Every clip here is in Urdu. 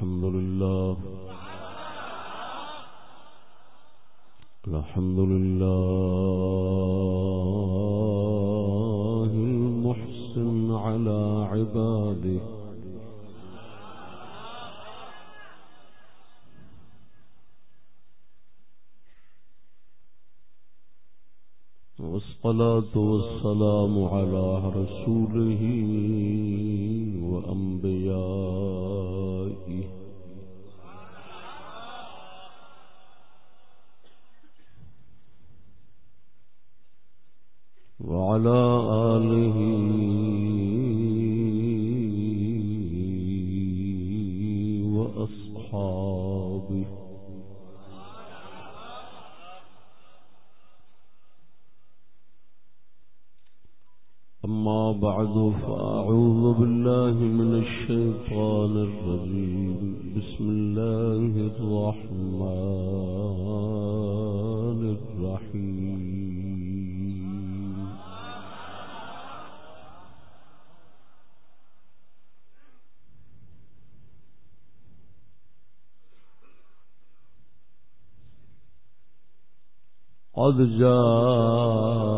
الحمد لله. الحمد لله المحسن على عباده. والصلاة والسلام على رسوله وأنبيائه وعلى آله. وأصحابه. أما بعد فأعوذ بالله من الشيطان الرجيم. قد جاءكم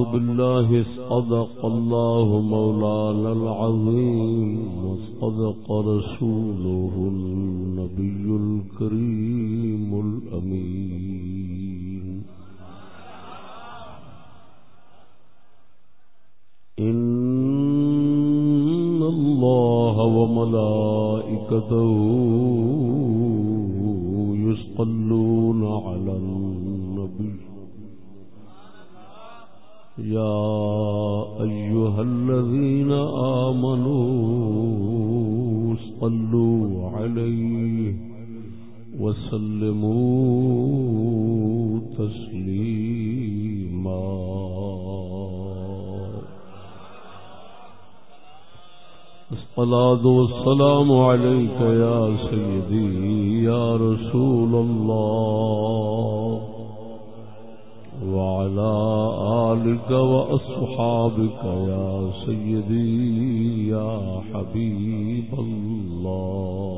بالله صدق الله مولانا العظيم وصدق رسوله النبي الكريم الأمين. إن الله وملائكته الصلاة والسلام عليك يا سيدي، يا رسول الله. وعلى آلك وأصحابك يا سيدي، يا حبيب الله.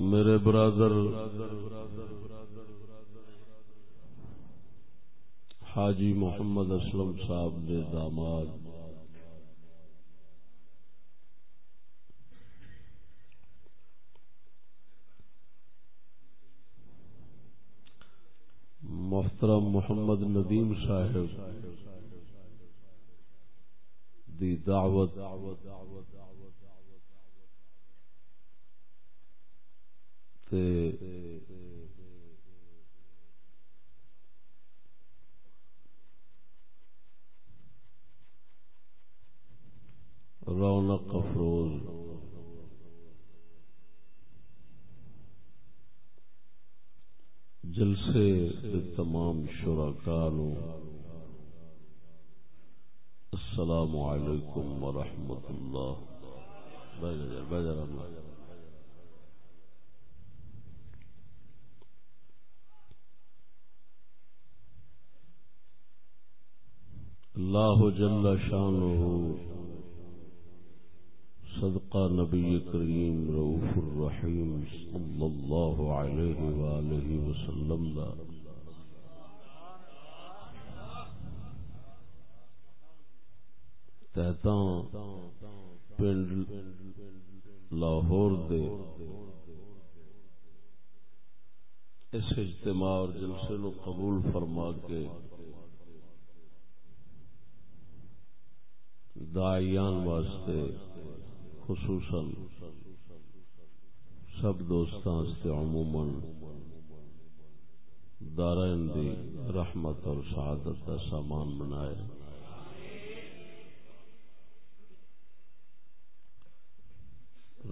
میرے برادر حاجی محمد اسلم صاحب نے داماد۔ محترم محمد ندیم صاحب دی دعوت تے رونق افروز۔ جلسے تمام شرکاء السلام علیکم ورحمۃ اللہ۔ بجر بجر اللہ جل شانہ صدقہ نبی کریم رؤوف الرحیم صلی اللہ علیہ وآلہ وسلم دا تحتاں پنڈ لاہور دے اس اجتماع اور جلسے نو قبول فرما کے دائیان واسطے، خصوصاً سب دوستان سے عموماً دارین دی رحمت اور سعادت کا سامان بنائے۔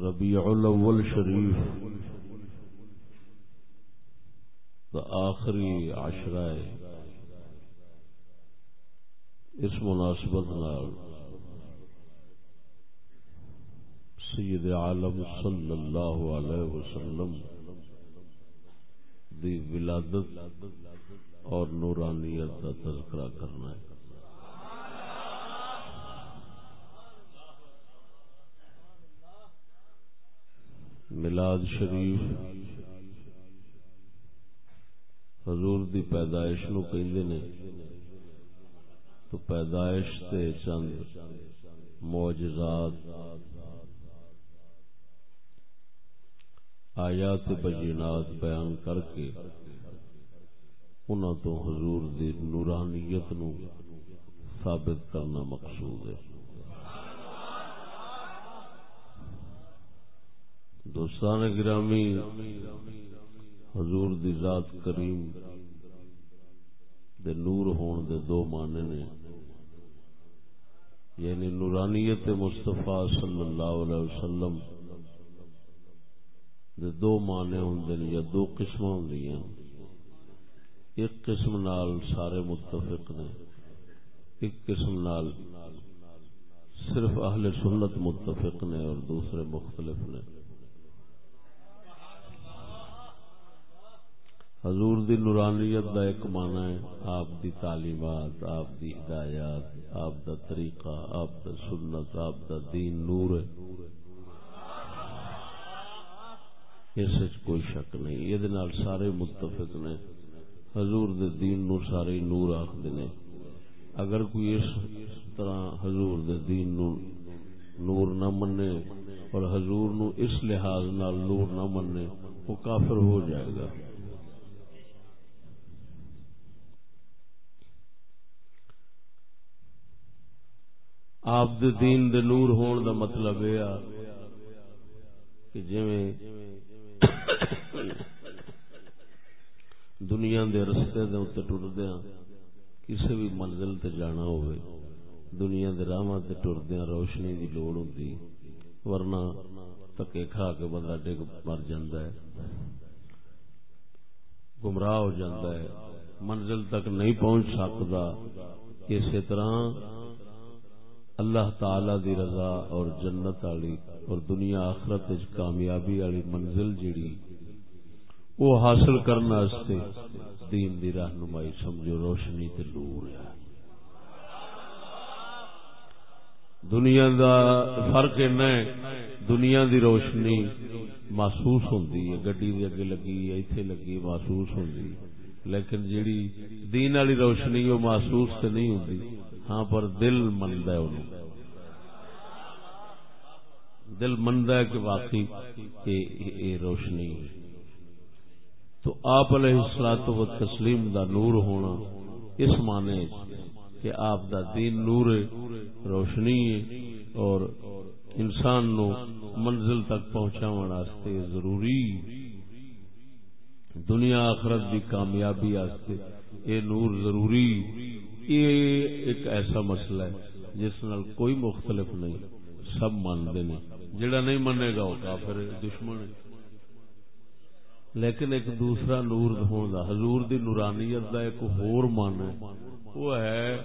ربیع الاول شریف، دا آخری عشرہ اس مناسبت نال سید عالم صلی اللہ علیہ وسلم دی ولادت اور نورانیت کا تذکرہ کرنا ہے۔ ملاد شریف حضور دی پیدائش نو کہندے نے، تو پیدائش تے چند معجزات آیات بجینات بیان کر کے انہوں تو حضور دی نورانیت نو ثابت کرنا مقصود ہے۔ دوستان گرامی، حضور دی ذات کریم دے نور ہون دے دو معنی نے۔ یعنی نورانیت مصطفیٰ صلی اللہ علیہ وسلم دے دو معنی ہوں یا دو قسم ہوں ایک قسم نال سارے متفق نے، ایک قسم نال صرف اہل سنت متفق نے اور دوسرے مختلف نے۔ حضور دی نورانیت دا ایک معنی ہے، آپ دی تعلیمات، آپ دی ہدایات، آپ دا طریقہ، آپ دا سنت، آپ دا دین نور ہے۔ اس کوئی شک نہیں۔ یہ سارے متفق نے۔ حضور دے دین نو سارے نور آخر نے۔ اگر کوئی اس طرح حضور دے دین نو نور نہ منے اور حضور نو اس لحاظ نال نور نہ منے، وہ کافر ہو جائے گا۔ آپ دے دین دے نور ہون دا مطلب یہ کہ جویں دنیا دے رستے دے اتنے ٹردیا کسی بھی منزل تے جانا ہوئے، دنیا دے راہ تے ٹردیا روشنی دی لوڑ ہوتی ورنہ تکے کھا کے بندہ ڈگ مر جاندہ ہے، گمراہ ہو جاندہ ہے، منزل تک نہیں پہنچ سکتا اسی طرح اللہ تعالی دی رضا اور جنت والی اور دنیا آخرت کامیابی والی منزل جیڑی وہ حاصل کرنا دین دی رہنمائی سمجھو روشنی تے نور ہے۔ دنیا دا فرق ہے، دنیا دی روشنی محسوس ہوندی ہے۔ گڈی دے اگے لگی ہے، ایتھے لگی محسوس ہوندی لیکن جیڑی دین والی روشنی وہ محسوس تے نہیں ہوندی۔ ہاں پر دل مندا ہے انہوں۔ دل مند ہے کہ واقعی یہ روشنی تو آپ علیہ السلاط و تسلیم دا نور ہونا اس معنی کہ آپ دا دین نور روشنی ہے اور انسان نو منزل تک پہنچا واسطے ضروری۔ دنیا آخرت دی کامیابی آستے یہ نور ضروری، یہ ایک ایسا مسئلہ ہے جس نال کوئی مختلف نہیں، سب مانتے ہیں۔ جڑا نہیں منے گا وہ کافر دشمن ہے۔ لیکن ایک دوسرا نور ہون حضور دی نورانیت دا ایک ہور مان ہے۔ وہ ہے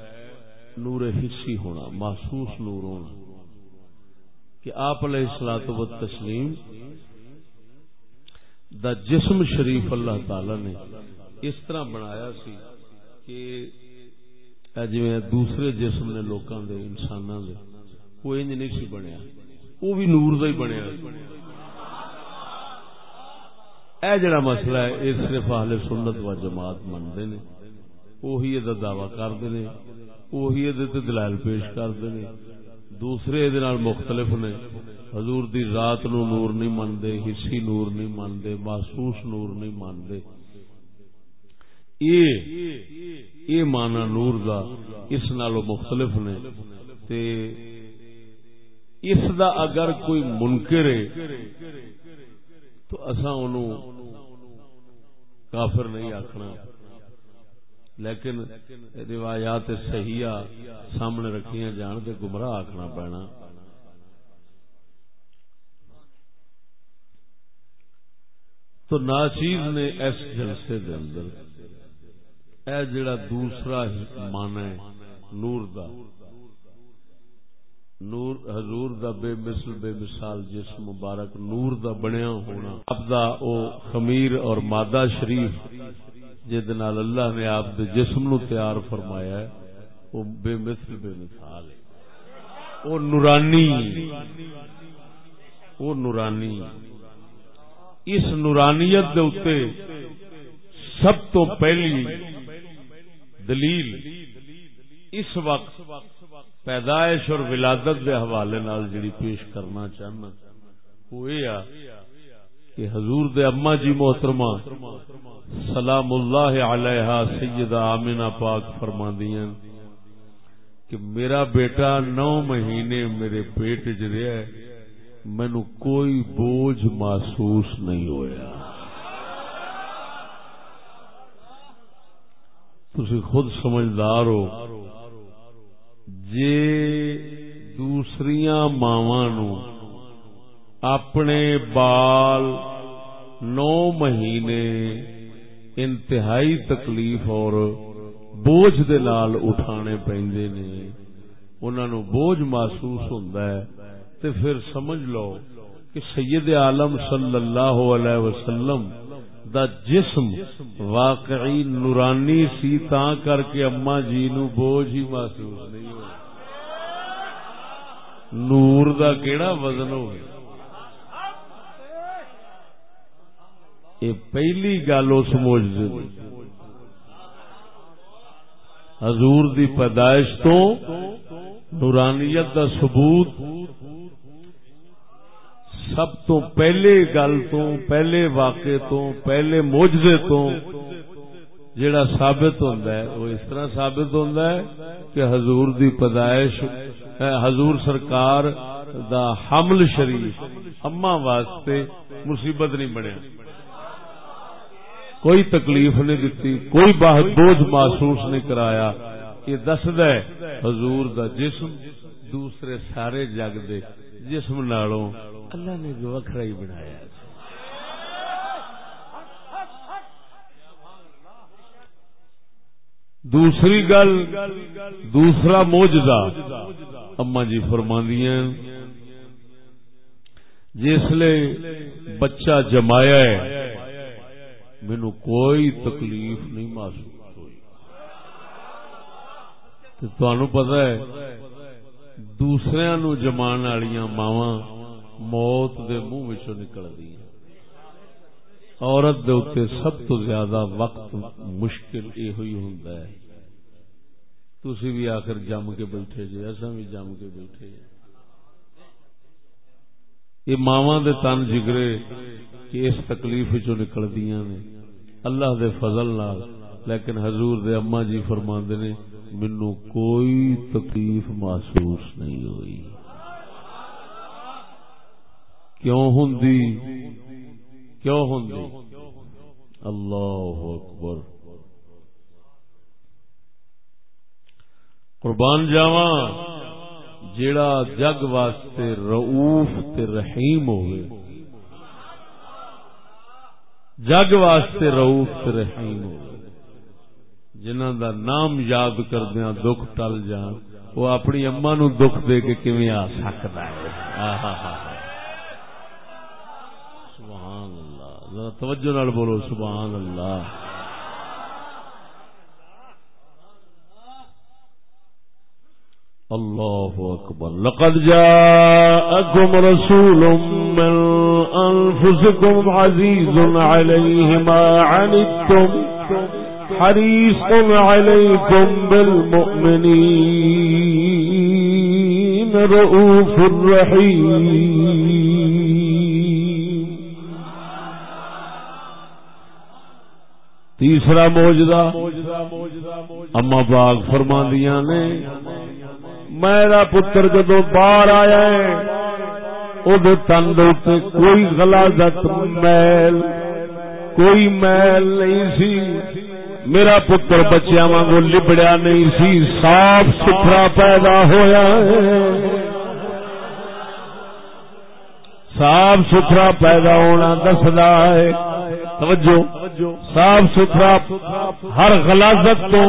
نور حصی ہونا، محسوس نور ہونا۔ کہ آپ علیہ السلاط و تسلیم دا جسم شریف اللہ تعالی نے اس طرح بنایا سی کہ جی دوسرے جسم نے لوکاں دے، انساناں دے، وہ انج نہیں سی بنیا۔ وہ بھی نور کا ہی بنیا۔ اے جڑا مسئلہ ہے، یہ صرف اہل سنت و جماعت منتے نے۔ وہی یہ دعوی کرتے ہیں وہی یہ دلائل پیش کرتے ہیں دوسرے یہ مختلف نے۔ حضور دی رات نو نور نہیں منتے حصی نور نہیں منتے محسوس نور نہیں مانتے یہ مانا نور دا، اس نالو مختلف نے۔ تے اس دا اگر کوئی منکر ہے، تو اصا کافر نہیں آخنا لیکن روایات صحیح سامنے رکھیاں جان کے گمراہ آخنا پینا۔ تو ناچیز نے اس جلسے دے اندر اے جڑا دوسرا مان ہے، نور دا۔ نور، حضور دا بے مثل، بے مثال، جس مبارک نور دا بنیا ہونا۔ اب دا او خمیر اور مادہ شریف جد نال اللہ نے آپ دے جسم نو تیار فرمایا ہے، وہ بے مثل، بے مثال ہے۔ او نورانی او نورانی۔ اس نورانیت دے اتے سب تو پہلی دلیل اس وقت پیدائش اور ولادت دے حوالے نال جڑی پیش کرنا چاہنا، وہ یہ کہ حضور دے اما جی محترمہ سلام اللہ علیہ سیدہ آمینہ پاک فرما کہ میرا بیٹا نو مہینے میرے پیٹ چ رہا ہے مینو کوئی بوجھ محسوس نہیں ہویا۔ تسی خود سمجھدار ہو۔ جے دوسری ماوا نو اپنے بال نو مہینے انتہائی تکلیف اور بوجھ دے لال اٹھانے پیندے نے، انہاں نو بوجھ محسوس ہوندا ہے۔ تے پھر سمجھ لو کہ سید عالم صلی اللہ علیہ وسلم دا جسم واقعی نورانی سی تا کر کے اما جی نو بوجھ ہی محسوس نہیں نور دا کیڑا وزن ہو یہ پہلی گل اس موجے حضور دی پیدائش تو نورانیت دا ثبوت سب تو پہلے گل تو، پہلے واقعے تو، پہلے موجے تو جڑا ثابت ہوتا ہے، وہ اس طرح ثابت ہوتا ہے کہ حضور دی پیدائش حضور سرکار دا حمل شریف اما واسطے مصیبت نہیں بنیا۔ کوئی تکلیف نہیں دیتی کوئی بہت بوجھ محسوس نہیں کرایا۔ یہ دسد حضور دا جسم دوسرے سارے جگ دے جسم نالوں اللہ نے جو وکھرا ہی بنایا دوسری گل، دوسرا موجدہ اما جی فرماندیاں جسلے بچہ جمایا ہے، مینو کوئی تکلیف نہیں محسوس ہوئی۔ تہن پتا ہے دوسرے نو جمان والی ماوا موت دے منہ نکل دیا عورت دے اتنے سب تو زیادہ وقت مشکل یہ ہوئی ہوں تھی بھی آخر جم کے بیٹھے جی اصا بھی جم کے بیٹھے جی۔ یہ ماوا دے تن جگرے کہ اس تکلیف چو نکل دیا نے۔ اللہ دے فضل نال۔ لیکن حضور دے اما جی فرما نے مینو کوئی تکلیف محسوس نہیں ہوئی۔ کیوں ہوں کیوں ہوں اللہ اکبر۔ قربان جاوا جیڑا جگ واسطے رعوف تے رحیم ہوئے جگ واسطے رعوف تے رحیم ہوئے جنہ دا نام یاد کردیا دکھ ٹل جان، وہ اپنی اما نو دکھ دے کے کیویں آ سکتا ہے؟ آہا سبحان ذرا توجہ نال بولو سبحان اللہ۔ الله أكبر لقد جاءكم رسول من أنفسكم عزيز عليه ما عنتم حريص عليكم بالمؤمنين رؤوف الرحيم تیسرا موجدہ اما باغ فرما دیا نے میرا پتر جدو باہر آیا ہے تن کوئی غلازت میل، کوئی میل نہیں سی۔ میرا پتر بچیا واگ لبڑیا نہیں سی، صاف ستھرا پیدا ہویا صاف ستھرا پیدا ہونا دسدا ہے۔ توجہ۔ صاف ستھرا، ہر غلازت تو،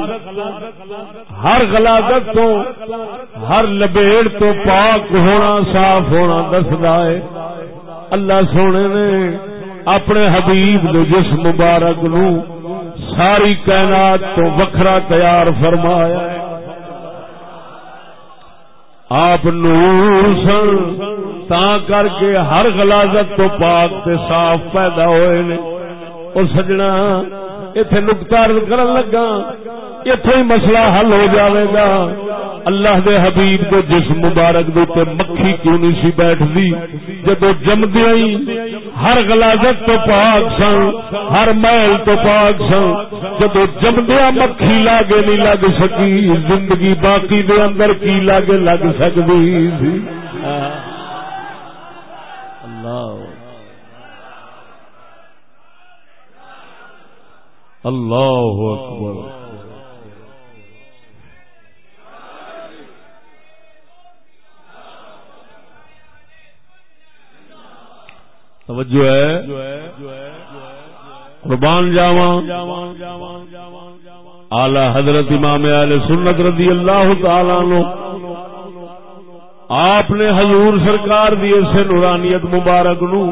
ہر غلازت تو، ہر لبیڑ تو پاک ہونا، صاف ہونا دسدا ہے۔ اللہ سونے نے اپنے حبیب نے جس مبارک نو ساری کائنات تو وکھرا تیار فرمایا آپ نور سن تا کر کے ہر غلازت تو پاک تے صاف پیدا ہوئے نے۔ اور سجنا۔ اتے نکتا کرن لگا۔ اتو ہی مسئلہ حل ہو جاوے گا۔ اللہ دے حبیب کو جس مبارک دے مکھی کیوں نہیں سی بیٹھ دی جدو جمدیا ہی ہر غلازت تو پاک سن، ہر محل تو پاک سن، جدو جمدیا مکھی لاگے نہیں لگ سکی، زندگی باقی دے اندر کی لاگے لگ سکتی اللہ۔ اللہ اکبر۔ توجہ ہے۔ قربان جاوا اعلی حضرت امام اہل سنت رضی اللہ تعالی عنہ۔ آپ نے حضور سرکار دی اسے نورانیت مبارک نو،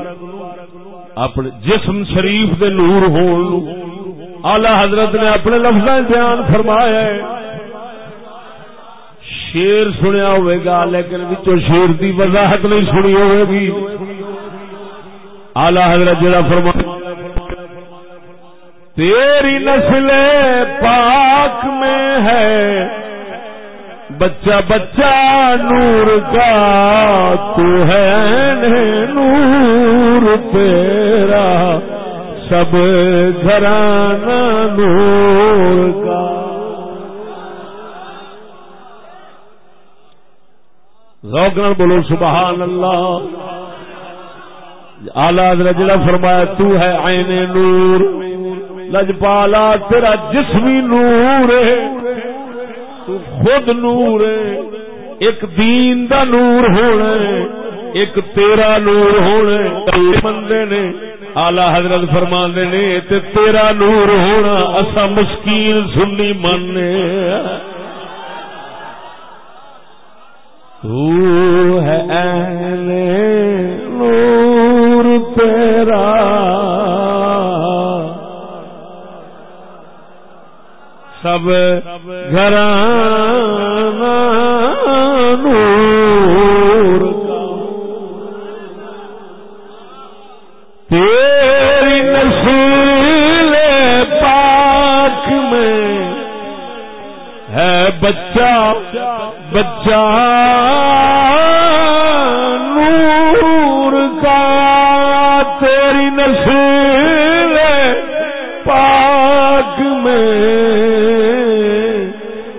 اپنے جسم شریف دے نور ہون آلہ حضرت نے اپنے لفظ بیان فرمایا ہے۔ شیر سنیا ہوئے گا، لیکن بچوں شیر دی وضاحت نہیں سنی ہوئے گی۔ آلہ حضرت جڑا فرما تیری نسل پاک میں ہے، بچہ بچہ نور کا تو ہے نور تیرا۔ سب گھرانا نور کا۔ روکن بولو سبحان اللہ آلہ رجلا فرمایا، تو ہے عین نور۔ لجپالا، تیرا جسمی نور ہے۔ تو خود نور ہے۔ ایک دین دا نور ہونا ایک تیرا نور ہونا بندے نے آلہ حضرت فرما نے، تے تیرا نور ہونا اصا مشکل سنی ماننے۔ تو ہے نور تیرا۔ سب گھر نور۔ تیری نسل پاک میں ہے بچہ بچہ نور کا۔ تیری نسل پاک میں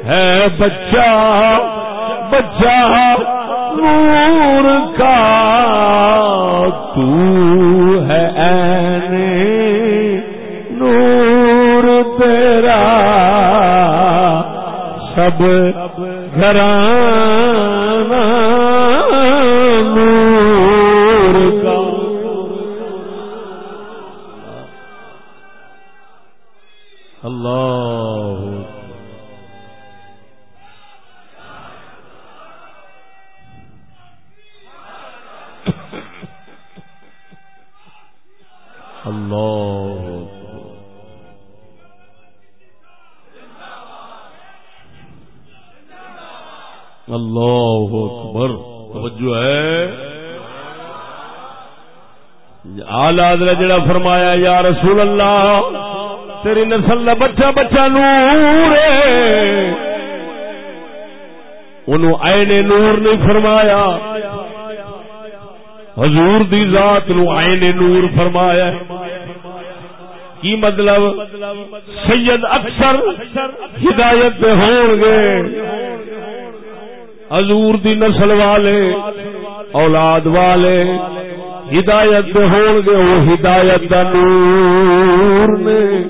ہے بچہ بچہ نور کا۔ تو سب گھر آلہ جڑا فرمایا، یا رسول اللہ، تیری نسل کا بچہ بچہ نور انہوں نور نہیں فرمایا۔ حضور دی ذات نو آئین نور فرمایا۔ کی مطلب؟ سید اکثر ہدایت پہ ہون گے۔ حضور دی نسل والے، اولاد والے ہدایت پہ ہون گے، وہ ہدایت دا نور نے۔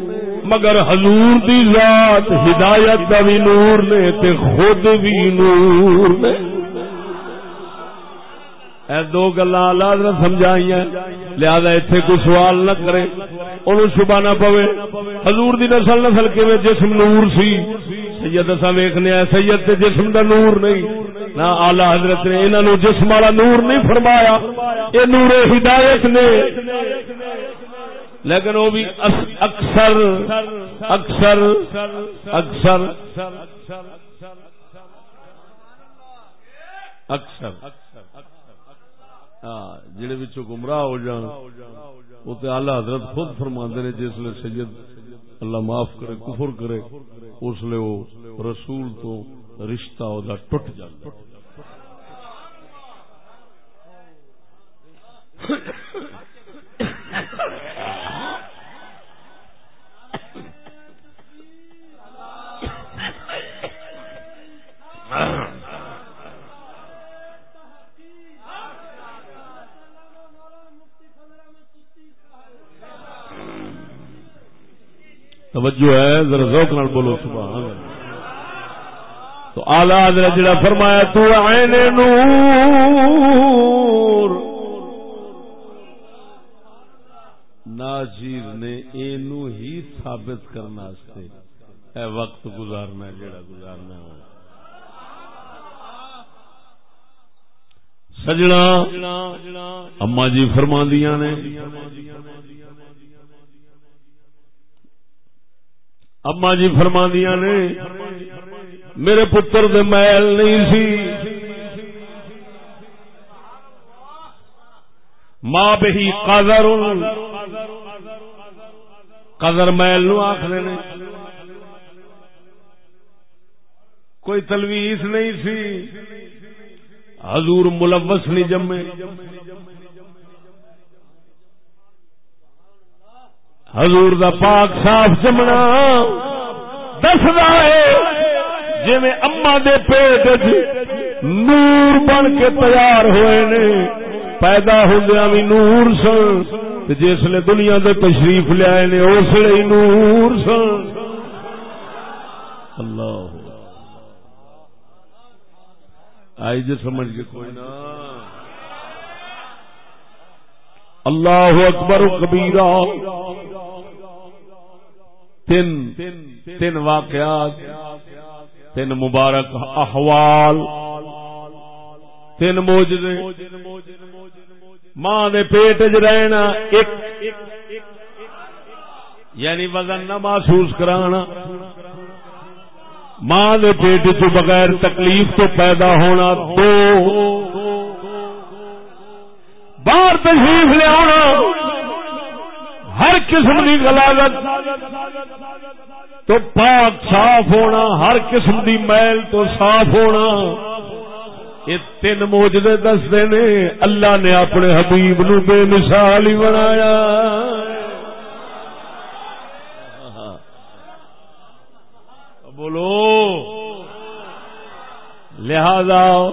مگر حضور دی ذات ہدایت دا بھی نور نے تے خود بھی نور نے۔ اے دو گلا اللہ سمجھائی لہذا اتنے کوئی سوال نہ کرے، انہوں شبہ نہ پوے۔ حضور دی نسل نسل کے جسم نور سی؟ سید اصا ویخنے سید تے جسم دا نور نہیں۔ نہ آلہ حضرت نے انہوں جسم والا نور نہیں فرمایا یہ نور ہدایت نے۔ لیکن وہ بھی اکثر اکثر اکثر اکثر۔ ہاں، جڑے بچوں گمراہ ہو جان وہ تو آلہ حضرت خود فرما نے، جس لیے سید اللہ معاف کرے کفر کرے اس لیے وہ رسول تو رشتہ وہ ٹوٹ جاتا توجہ ہے، ذرا ذوق نال بولو، سبحان تو آلہ حضرت جڑا فرمایا، تو عین نور۔ ناجیر نے اینو ہی ثابت کرنا سے اے وقت گزارنا، جڑا گزارنا ہو سجنا، اما جی فرما دیا نے۔ اما جی فرما دیا نے، میرے پتر دے محل نہیں سی۔ ماں بہی قدر قدر محل نو آخر نے۔ کوئی تلویس نہیں سی۔ حضور ملوث نہیں جمے۔ حضور دا پاک صاف جمنا دسدا ہے جی اما دے پیٹ نور بن کے تیار ہوئے نے، پیدا ہوں بھی نور سن جس نے دنیا دے تشریف لیا نے، اس لیے نور سن۔ اللہ۔ آئی جی سمجھ کے کوئی نہ۔ اللہ اکبر کبیرہ۔ تین تین واقعات، تین مبارک احوال، تین موجے ماں دے پیٹ چ رہنا ایک یعنی وزن نہ محسوس کرانا، ماں دے پیٹ چ بغیر تکلیف تو پیدا ہونا دو، باہر تشریف لیا ہر قسم کی غلاغت تو پاک صاف ہونا، ہر قسم دی میل تو صاف ہونا۔ یہ تین موجدے دستے نے، اللہ نے اپنے حبیب نو بے مثال ہی بنایا۔ بولو۔ لہذا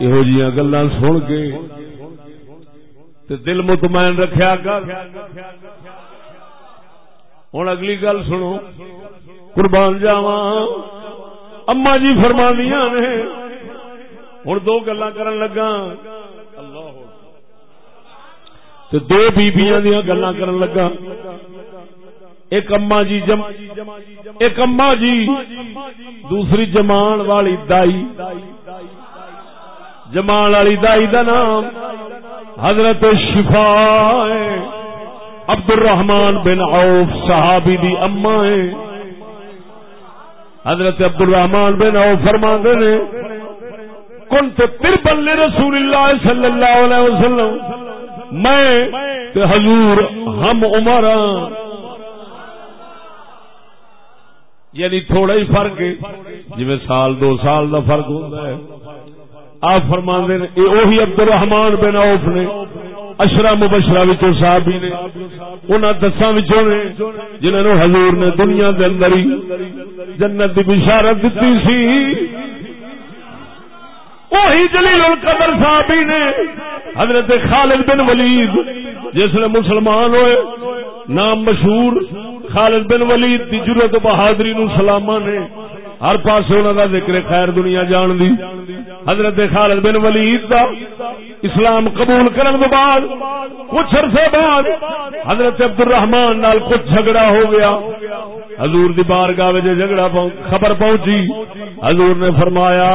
یہ گلا سن کے تے دل مطمئن رکھا کر۔ ہوں اگلی گل سنو۔ قربان جاوا اما جی فرما دیا نے۔ ہوں دو گلا کرن لگا دو بیبیاں دیا گلا کرن لگا ایک اما جی جم ایک اما جی دوسری جمان والی دائی۔ جمان والی دائی دا نام۔ حضرت شفا عبد الرحمان بن عوف صحابی دی اما ہے۔ حضرت عبد الرحمان بن عوف فرما نے کن تو پھر رسول اللہ صلی اللہ علیہ وسلم۔ میں حضور ہم عمر یعنی تھوڑا ہی فرق ہے۔ جی سال دو سال دا فرق ہوتا ہے۔ آپ فرما نے عبد الرحمان بن عوف نے، اشرا مبشرا صحابی نے انہوں دساں نے، جنہوں نے حضور نے دنیا کے اندر ہی جنت کی بشارت دیتی سی. وہی جلیل القدر صحابی نے حضرت خالد بن ولید، جس نے مسلمان ہوئے، نام مشہور خالد بن ولید دی جرت بہادری نو سلاما نے، ہر پاس انہوں کا ذکر خیر دنیا جان دی۔ حضرت خالد بن ولید دا اسلام قبول کرن دو بعد، کچھ عرصے بعد حضرت عبد الرحمان نال کچھ جھگڑا ہو گیا۔ حضور دی بارگاہ وچ جھگڑا خبر پہنچی۔ حضور نے فرمایا،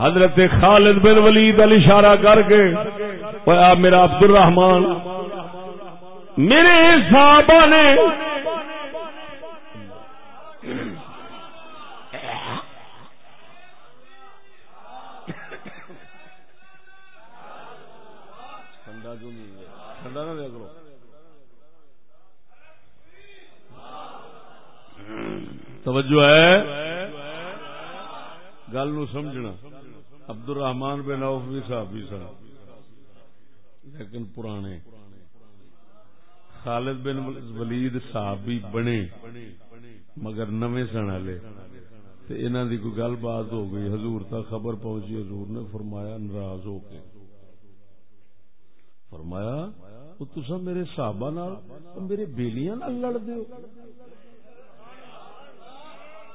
حضرت خالد بن ولید علی اشارہ کر کے میرا عبد الرحمان میرے صحابہ نے توجہ ہے؟ گل نو سمجھنا۔ عبد الرحمان بن اوف بھی صاحب بھی صاحب لیکن پرانے۔ خالد بن ولید صحابی بنے۔ مگر نویں سن والے۔ انہوں دی کوئی گل بات ہو گئی۔ حضور تک خبر پہنچی۔ حضور نے فرمایا، ناراض ہو کے۔ فرمایا تسا میرے صحابہ نال میرے بیلیاں نال لڑ دیو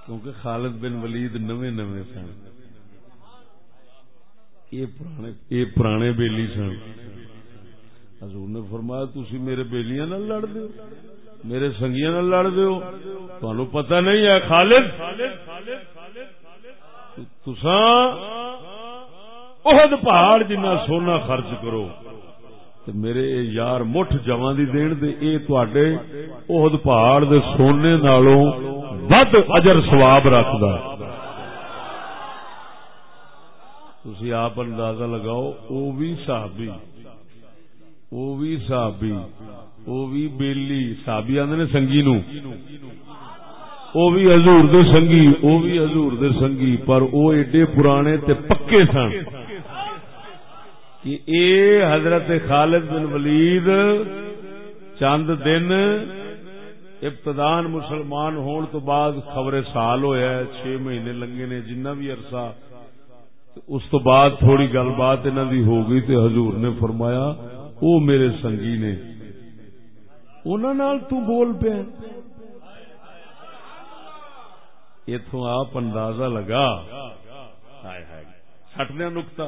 کیونکہ خالد بن ولید نویں نویں سن۔ یہ پرانے بیلی سن۔ حضور نے فرمایا تھی میرے بیلیاں نہ لڑ دو میرے سنگیاں نہ لڑ دو تمہیں پتہ نہیں ہے خالد۔ تسان عہد پہاڑ جنہ سونا خرچ کرو۔ میرے یار مٹھ جمع دی دین دے، اے تواڈے عہد پہاڑ دے سونے نالوں ود اجر سواب رکھد تھی آپ اندازہ لگاؤ وہ بھی صحابی وہ بھی صحابی وہ بھی بیلی صحابی آدھے نے سنگی نو وہ بھی حضور دے سنگی وہ بھی حضور دے سنگی پر وہ ایڈے پرانے تے پکے سن کہ اے حضرت خالد بن ولید چند دن ابتدان مسلمان ہون تو بعد خبر سال ہویا ہے، چھ مہینے لنگے نے جنہ بھی عرصہ۔ اس تو بعد تھوڑی گل بات انہوں دی ہو گئی تے حضور نے فرمایا، او میرے سنگی نے انہوں تو بول پیا۔ اتوں آپ اندازہ لگا۔ سٹنے نکتا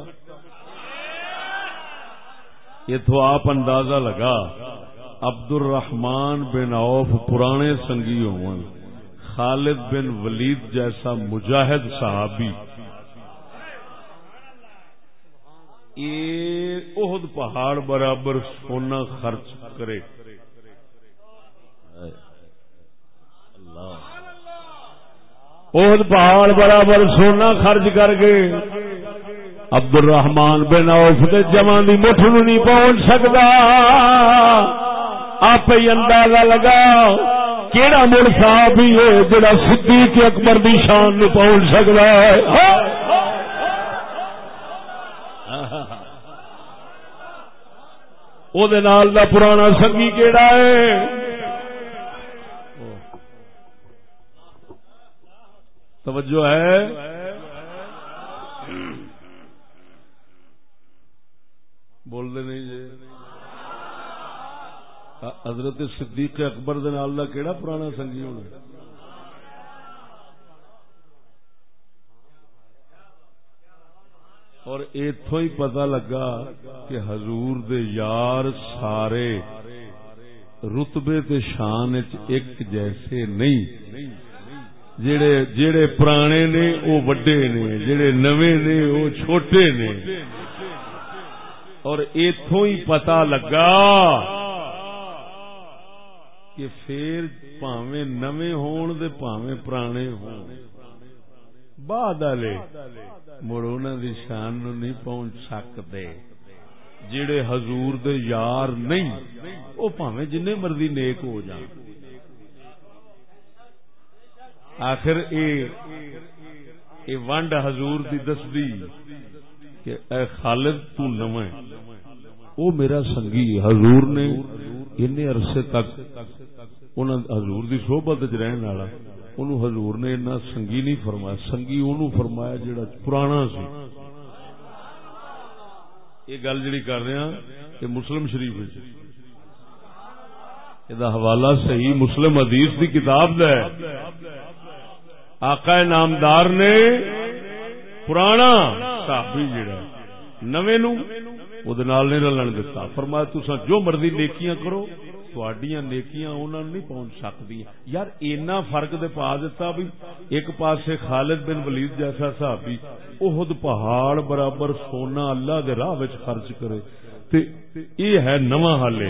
اتوں آپ اندازہ لگا۔ عبد الرحمان بن اوف پرانے سنگی ہون خالد بن ولید جیسا مجاہد صحابی۔ عہد پہاڑ برابر سونا خرچ کرے۔ عہد پہاڑ برابر سونا خرچ کر کے عبد الرحمان بن اوف کے جمع کی مٹھ نہیں پہنچ سکتا۔ آپ ہی اندازہ لگا کیڑا مڑ صاحب ہی ہے جڑا صدیق اکبر دی شان نو پہنچ سکتا ہے۔ وہ دا پرانا سنگی کیڑا ہے؟ توجہ ہے؟ بول دے نہیں جی۔ حضرت صدیق اکبر دال کا پرانا سنگی ہونا اور اتو ہی پتا لگا کہ حضور دے یار سارے رتبے تے شان ایک جیسے نہیں۔ جڑے جڑے پرانے نے، وہ وڈے نے۔ جڑے نویں نے، وہ چھوٹے نے۔ اور اتو ہی پتا لگا کہ پھر پاوے نویں ہون دے پاوے پرانے ہون۔ بعد والے مڑ انہوں دی شان نو نہیں پہنچ سکتے جڑے حضور دے یار نہیں وہ پاوے جن مرضی نیک ہو جان۔ آخر اے اے ونڈ حضور دی دسدی کہ اے خالد تو نویں۔ وہ میرا سنگی حضور نے ان عرصے تک حضور دی صحبت رہن والا، انہوں حضور نے اتنا سنگی نہیں فرمایا، سنگی انہوں فرمایا جڑا پرانا سی۔ یہ گل جڑی کر رہے ہیں کہ مسلم شریف یہ حوالہ صحیح مسلم حدیث کی کتاب دا ہے۔ آقا نامدار نے پرانا صحابی جڑا نویں نو، او دے نال نہیں رلن دتا۔ فرمایا تسا جو مرضی نیکیاں کرو تھوڑیاں نیکیاں انہوں نہیں پہنچ سکتی یار اینا فرق دے پا دیتا بھی ایک پاسے خالد بن ولید جیسا صحابی احد پہاڑ برابر سونا اللہ دے راہ وچ خرچ کرے تے یہ ہے نواں حالے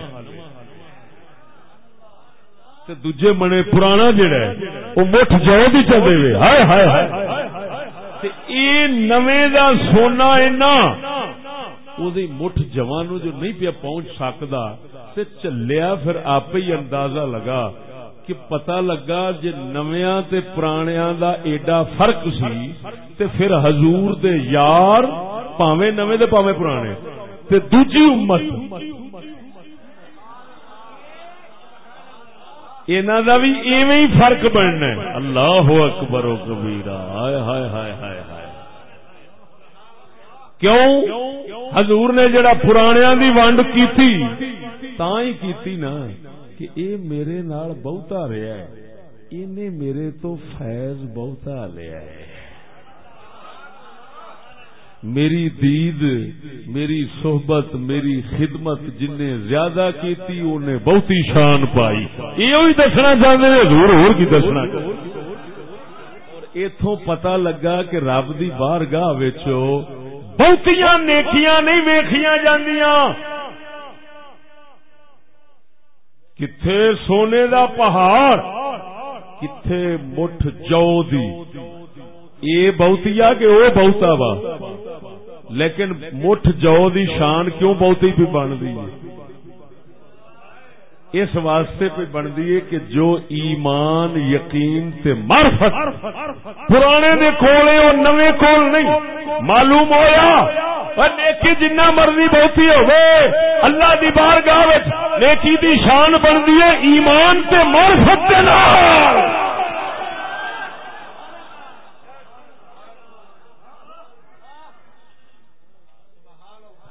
تے دوجے منے پرانا جڑا ہے وہ مٹھ جائے بھی چلے ہوئے ہائے ہائے ہائے اے نویں دا سونا اینا مٹھ جوان جو نہیں پیا پہنچ سکتا تے چلیا، پھر آپ ہی اندازہ لگا کہ پتا لگا جی نویا پرانیا دا ایڈا فرق سی تے پھر حضور دے یار پاوے نویں دے پاوے پرانے تے دوجی امت۔ اینا دا بھی ایویں ہی فرق بننا ہے۔ اللہ اکبر و کبیرہ۔ ہائے ہائے ہائے ہائے ہائے۔ کیوں؟ حضور نے جڑا پرانیا دی ونڈ کی کیتی نا کہ اے میرے نال بہتا رہا ہے انہیں میرے تو فیض بہتا لیا ہے میری دید میری صحبت میری خدمت جن زیادہ کیتی انہیں بہتی شان پائی یہ دسنا چاہتے ہیں حضور اور کی دسنا اتوں پتا لگا کہ رب دی باہر گاہ بہتیاں نیکیاں نہیں ویخیا جاندیاں کتھے سونے دا پہاڑ کتھے مٹھ جو دی اے بہتیا کہ وہ بہتا وا لیکن مٹھ جو دی شان کیوں بہتی بھی بن دی ہے اس واسطے پہ بنتی ہے کہ جو ایمان، یقین تے معرفت پرانے دے کول ہے اور نویں کول نہیں۔ معلوم ہویا؟ نیکی جنہ مرضی بہتی ہو اللہ دی بار گاہ نیکی دی شان بنتی ہے، ایمان تے معرفت دے نال۔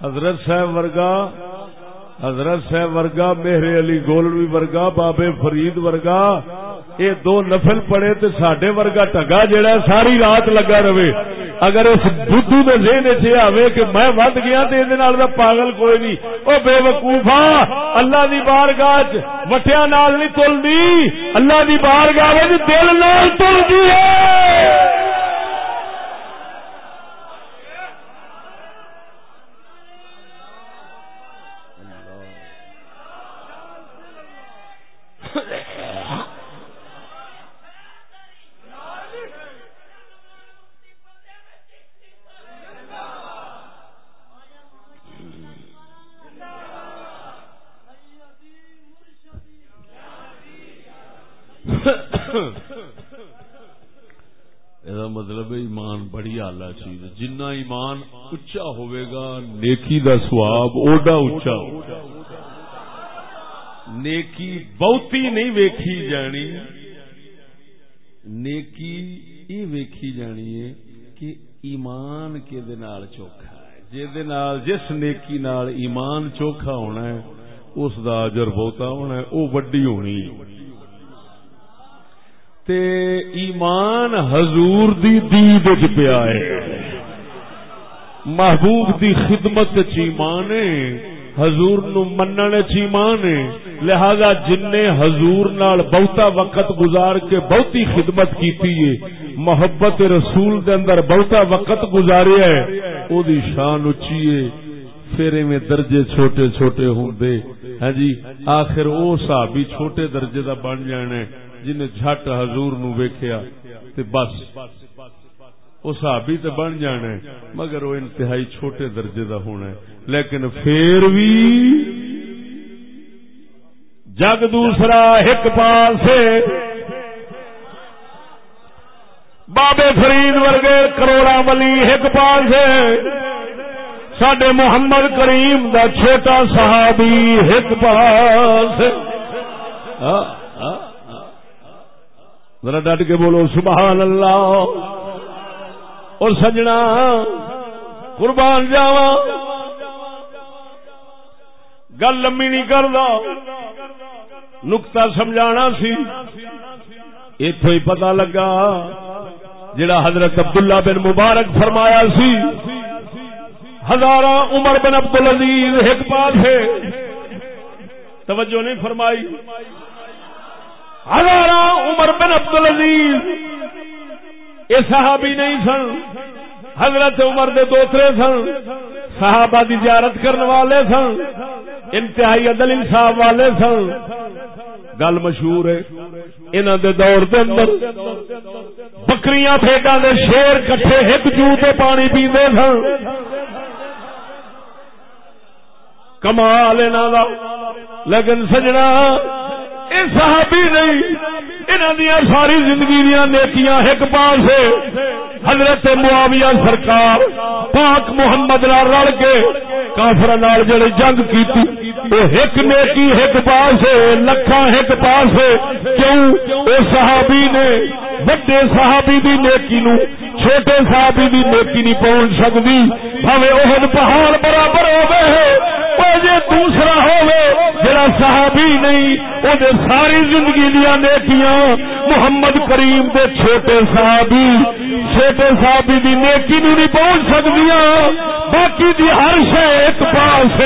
حضرت صاحب ورگا حضرت صاحب ورگا، میرے علی گولوی ورگا، بابے فرید ورگا، یہ دو نفل پڑے تو سڈے ورگا ٹگا جڑا ساری رات لگا رہے۔ اگر اس بدھو کے ذہن چ آئے کہ میں ود گیا تو یہ پاگل کوئی نہیں۔ وہ بے وقوفا اللہ دی بار گاہ وٹیا نال نہیں تلتی اللہ دی بار گاہ دل نال تلتی ہے۔ مطلب ایمان بڑی آلہ چیز جنا ایمان اچا ہوا نیکی دا سواب اوڈا اچا نیکی بہتی نہیں ویکھی جانی۔ نیکی یہ ویکھی جانی ہے کہ ایمان کے چوکھا ہے۔ جس نیکی نال ایمان چوکھا ہونا ہے، اس دا اجر بہتا ہونا ہے وہ وڈی ہونی تے ایمان حضور دی دید چ پیا ہے۔ محبوب دی خدمت چیمان حضور نو منن چیمان لہذا جن نے حضور نال بہتا وقت گزار کے بہتی خدمت کیتی ہے، محبت رسول دے اندر بہتا وقت گزاریا ہے، او دی شان اچھی ہے۔ پھر میں درجے چھوٹے چھوٹے ہوں دے۔ ہاں جی آخر او صحابی چھوٹے درجے دا بن جانے جن جٹ ہزور نو ویخیا بس۔ وہ صحابی تے بن جانا ہے، مگر وہ انتہائی چھوٹے درجے دا ہونا ہے۔ لیکن پھر بھی جگ دوسرا ایک پاس بابے فرید ورگے کروڑا ملی ایک پاس سڈے محمد کریم دا چھوٹا صحابی ایک پاس ہاں۔ ذرا ڈٹ کے بولو، سبحان اللہ۔ اور سجنا، قربان جاوا گل لمبی نہیں کردا۔ نکتا سمجھانا سی۔ اتو ہی پتا لگا، جڑا حضرت عبداللہ بن مبارک فرمایا سی۔ ہزار عمر بن عبد العزیز ایک پاس ہے۔ توجہ نہیں فرمائی۔ ہزار عمر بن عبد العزیز یہ صحابی نہیں سن، حضرت عمر دے دوترے سن، صحابہ دی زیارت کرنے والے سن، انتہائی عدل انصاف والے سن۔ گل مشہور ہے انہوں دے دور دے اندر بکریاں پھیٹا دے شیر کٹھے ایک جوتے پانی پیندے سن۔ کمال انہوں دا، لیکن سجنا یہ صحابی نہیں انہوں دیا ساری زندگی دیا نیکیاں ایک پاس حضرت معاویہ سرکار، پاک محمد نال رل کے کافر نال جڑے جنگ کی وہ ایک نیکی ایک پاس لکھا ایک پاس کیوں؟ وہ صحابی نے بڑے صحابی دی نیکی نو، چھوٹے صحابی دی نیکی نہیں پہنچ سکتی۔ ہمیں وہ پہاڑ برابر ہو گئے جی دوسرا ہوے جڑا صحابی نہیں وہ ساری زندگی دیا نیکیاں، محمد کریم دے چھوٹے صحابی چھوٹے صحابی دی نیکی نو نہیں پہنچ سکتی باقی دی ہر شے ایک پاس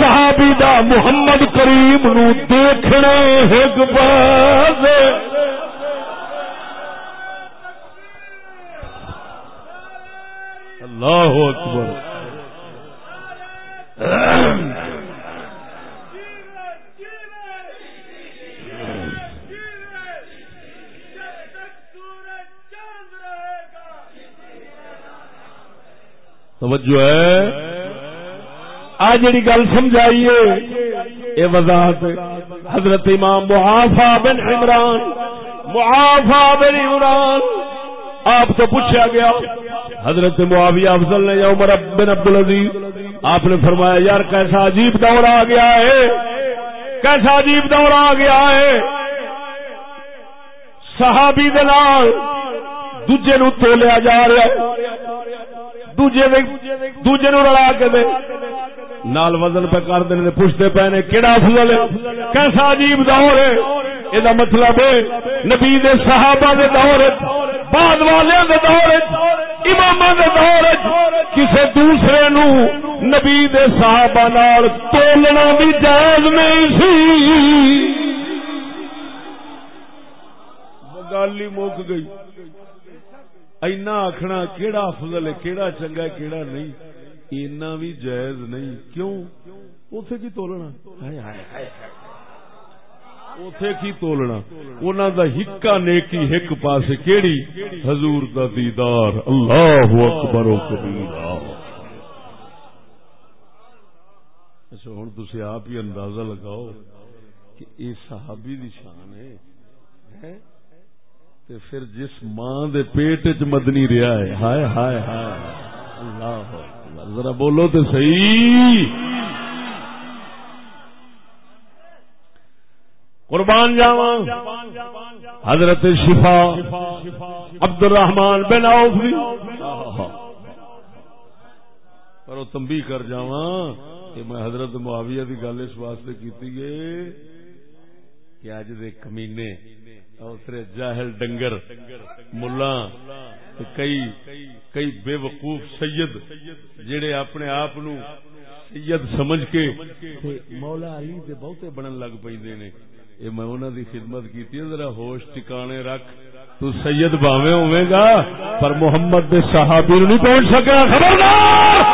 صحابی دا محمد کریم نو دیکھنا ایک پاس اللہ اکبر۔ توجہ ہے؟ آ جڑی گل سمجھائیے یہ وضاحت حضرت امام محافا بن عمران محافا بن عمران، آپ کو پوچھا گیا، حضرت معاویہ افضل نے یا عمر بن عبد العزیز آپ نے فرمایا، یار، کیسا عجیب دور آ گیا ہے. کیسا عجیب دور آ گیا ہے۔ صحابی دلال دوجے نو تولیا جا رہا ہے۔ دوجے نو رلا کے دے۔ نال وزن پہ کر دے، پوچھتے پے نے، کیڑا افضل ہے؟ کیسا عجیب دور ہے؟ یہ مطلب ہے، نبی دے صحابہ دے دور بعد والے دے دور امام دے دور کسے دوسرے نو نبی دے صحابہ نال تولنا بھی جائز نہیں سی۔ گالی موک گئی۔ اینا آخنا کیڑا افضل ہے، کیڑا چنگا ہے، کیڑا نہیں۔ اینا بھی جائز نہیں۔ کیوں؟ اتے کی تولنا؟ ہائے ہائے ہائے ہائے۔ اتے کی تولنا؟ انہوں دا ہکا نیکی ہک پاس کیڑی؟ حضور دا دیدار۔ اللہ اکبر و کبیرہ۔ اچھا ہوں تھی آپ ہی اندازہ لگاؤ کہ یہ صحابی دی شان ہے تے پھر جس ماں دے پیٹ چ مدنی رہا ہے، ہائے ہائے ہائے۔ اللہ ذرا بولو تو صحیح۔ قربان جاوا حضرت شفا عبد الرحمان بن عوف پر وہ تمبی کر جاوا کہ میں حضرت معاویہ کی گل اس واسطے کی کہ اج دے کمینے اوسرے جاہل ڈنگر ملا کئی کئی بے وقوف سید جڑے اپنے آپ سید سمجھ کے مولا علی دے بہتے بنن لگ پے نے۔ یہ میں انہوں دی خدمت کی ذرا ہوش ٹکانے رکھ۔ تو سید باوے ہوئے گا، پر محمد دے صحابی نہیں پہنچ سکا خبردار!